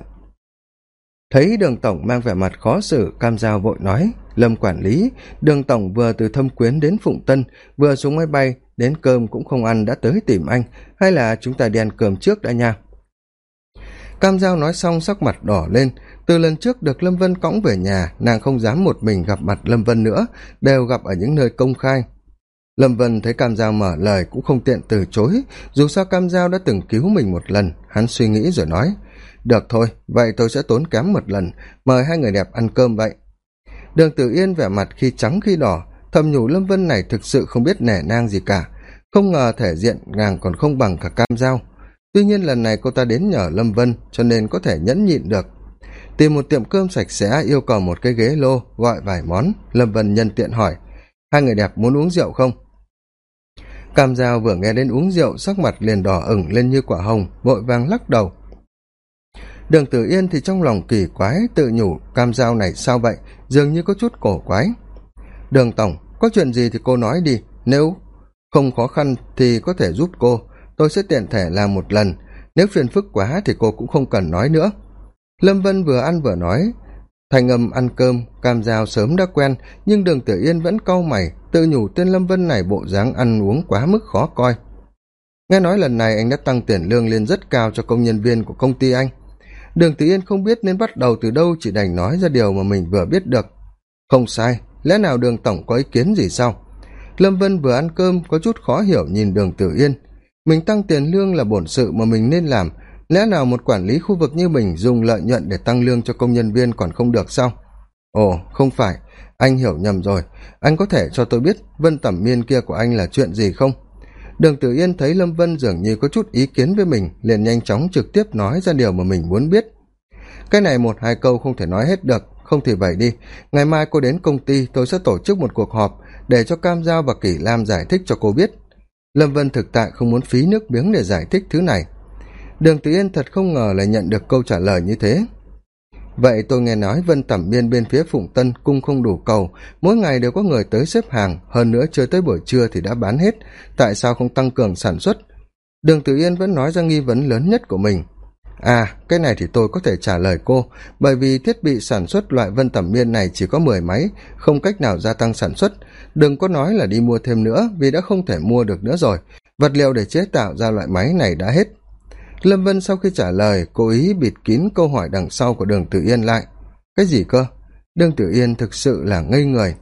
thấy đường tổng mang vẻ mặt khó xử, cam giao vội nói, lâm quản lý, đường tổng vừa từ thâm quyến đến phụng tân, vừa xuống máy bay, đến cơm cũng không ăn, đã tới tìm anh. Hay là chúng ta đi ăn cơm trước đã nha. Cam giao nói xong, sắc mặt đỏ lên. Từ lần trước được lâm vân cõng về nhà, nàng không dám một mình gặp mặt lâm vân nữa, đều gặp ở những nơi công khai. Lâm vân thấy cam giao mở lời cũng không tiện từ chối, dù sao cam giao đã từng cứu mình một lần, hắn suy nghĩ rồi nói được thôi, vậy tôi sẽ tốn kém một lần. Mời hai người đẹp ăn cơm vậy. Đường tử yên vẻ mặt khi trắng khi đỏ, thầm nhủ lâm vân này thực sự không biết nể nang gì cả. Không ngờ thể diện nàng còn không bằng cả cam giao tuy nhiên lần này cô ta đến nhờ lâm vân, cho nên có thể nhẫn nhịn được. Tìm một tiệm cơm sạch sẽ, yêu cầu một cái ghế lô, gọi vài món. Lâm vân nhân tiện hỏi, hai người đẹp muốn uống rượu không? Cam giao vừa nghe đến uống rượu, sắc mặt liền đỏ ửng lên như quả hồng, vội vàng lắc đầu đường tử yên thì trong lòng kỳ quái, tự nhủ, cam dao này sao vậy? Dường như có chút cổ quái. Đường tổng, có chuyện gì thì cô nói đi, nếu không khó khăn thì có thể giúp cô. Tôi sẽ tiện thể làm một lần, nếu phiền phức quá thì cô cũng không cần nói nữa. Lâm vân vừa ăn vừa nói, thành âm ăn cơm, cam dao sớm đã quen, nhưng đường tử yên vẫn cau mày, tự nhủ tên lâm vân này bộ dáng ăn uống quá mức khó coi. Nghe nói lần này anh đã tăng tiền lương lên rất cao cho công nhân viên của công ty anh đường tử yên không biết nên bắt đầu từ đâu chỉ đành nói ra điều mà mình vừa biết được. Không sai, lẽ nào đường tổng có ý kiến gì sao? Lâm vân vừa ăn cơm có chút khó hiểu nhìn đường tử yên. Mình tăng tiền lương là bổn sự mà mình nên làm. Lẽ nào một quản lý khu vực như mình dùng lợi nhuận để tăng lương cho công nhân viên còn không được sao? Ồ, không phải. Anh hiểu nhầm rồi. Anh có thể cho tôi biết vân tẩm miên kia của anh là chuyện gì không? Đường tử yên thấy lâm vân dường như có chút ý kiến với mình, liền nhanh chóng trực tiếp nói ra điều mà mình muốn biết. Cái này một hai câu không thể nói hết được, không thì vậy đi. Ngày mai cô đến công ty, tôi sẽ tổ chức một cuộc họp để cho cam giao và kỷ lam giải thích cho cô biết. Lâm vân thực tại không muốn phí nước miếng để giải thích thứ này. Đường tử yên thật không ngờ lại nhận được câu trả lời như thế vậy tôi nghe nói vân tẩm biên bên phía phụng tân cung không đủ cầu, mỗi ngày đều có người tới xếp hàng, hơn nữa chưa tới buổi trưa thì đã bán hết, tại sao không tăng cường sản xuất? Đường tử yên vẫn nói ra nghi vấn lớn nhất của mình. À cái này thì tôi có thể trả lời cô, bởi vì thiết bị sản xuất loại vân tẩm miên này chỉ có mười máy, không cách nào gia tăng sản xuất. Đừng có nói là đi mua thêm nữa, vì đã không thể mua được nữa rồi. Vật liệu để chế tạo ra loại máy này đã hết lâm vân sau khi trả lời, cố ý bịt kín câu hỏi đằng sau của đường tử yên lại. Cái gì cơ? Đường tử yên thực sự là ngây người.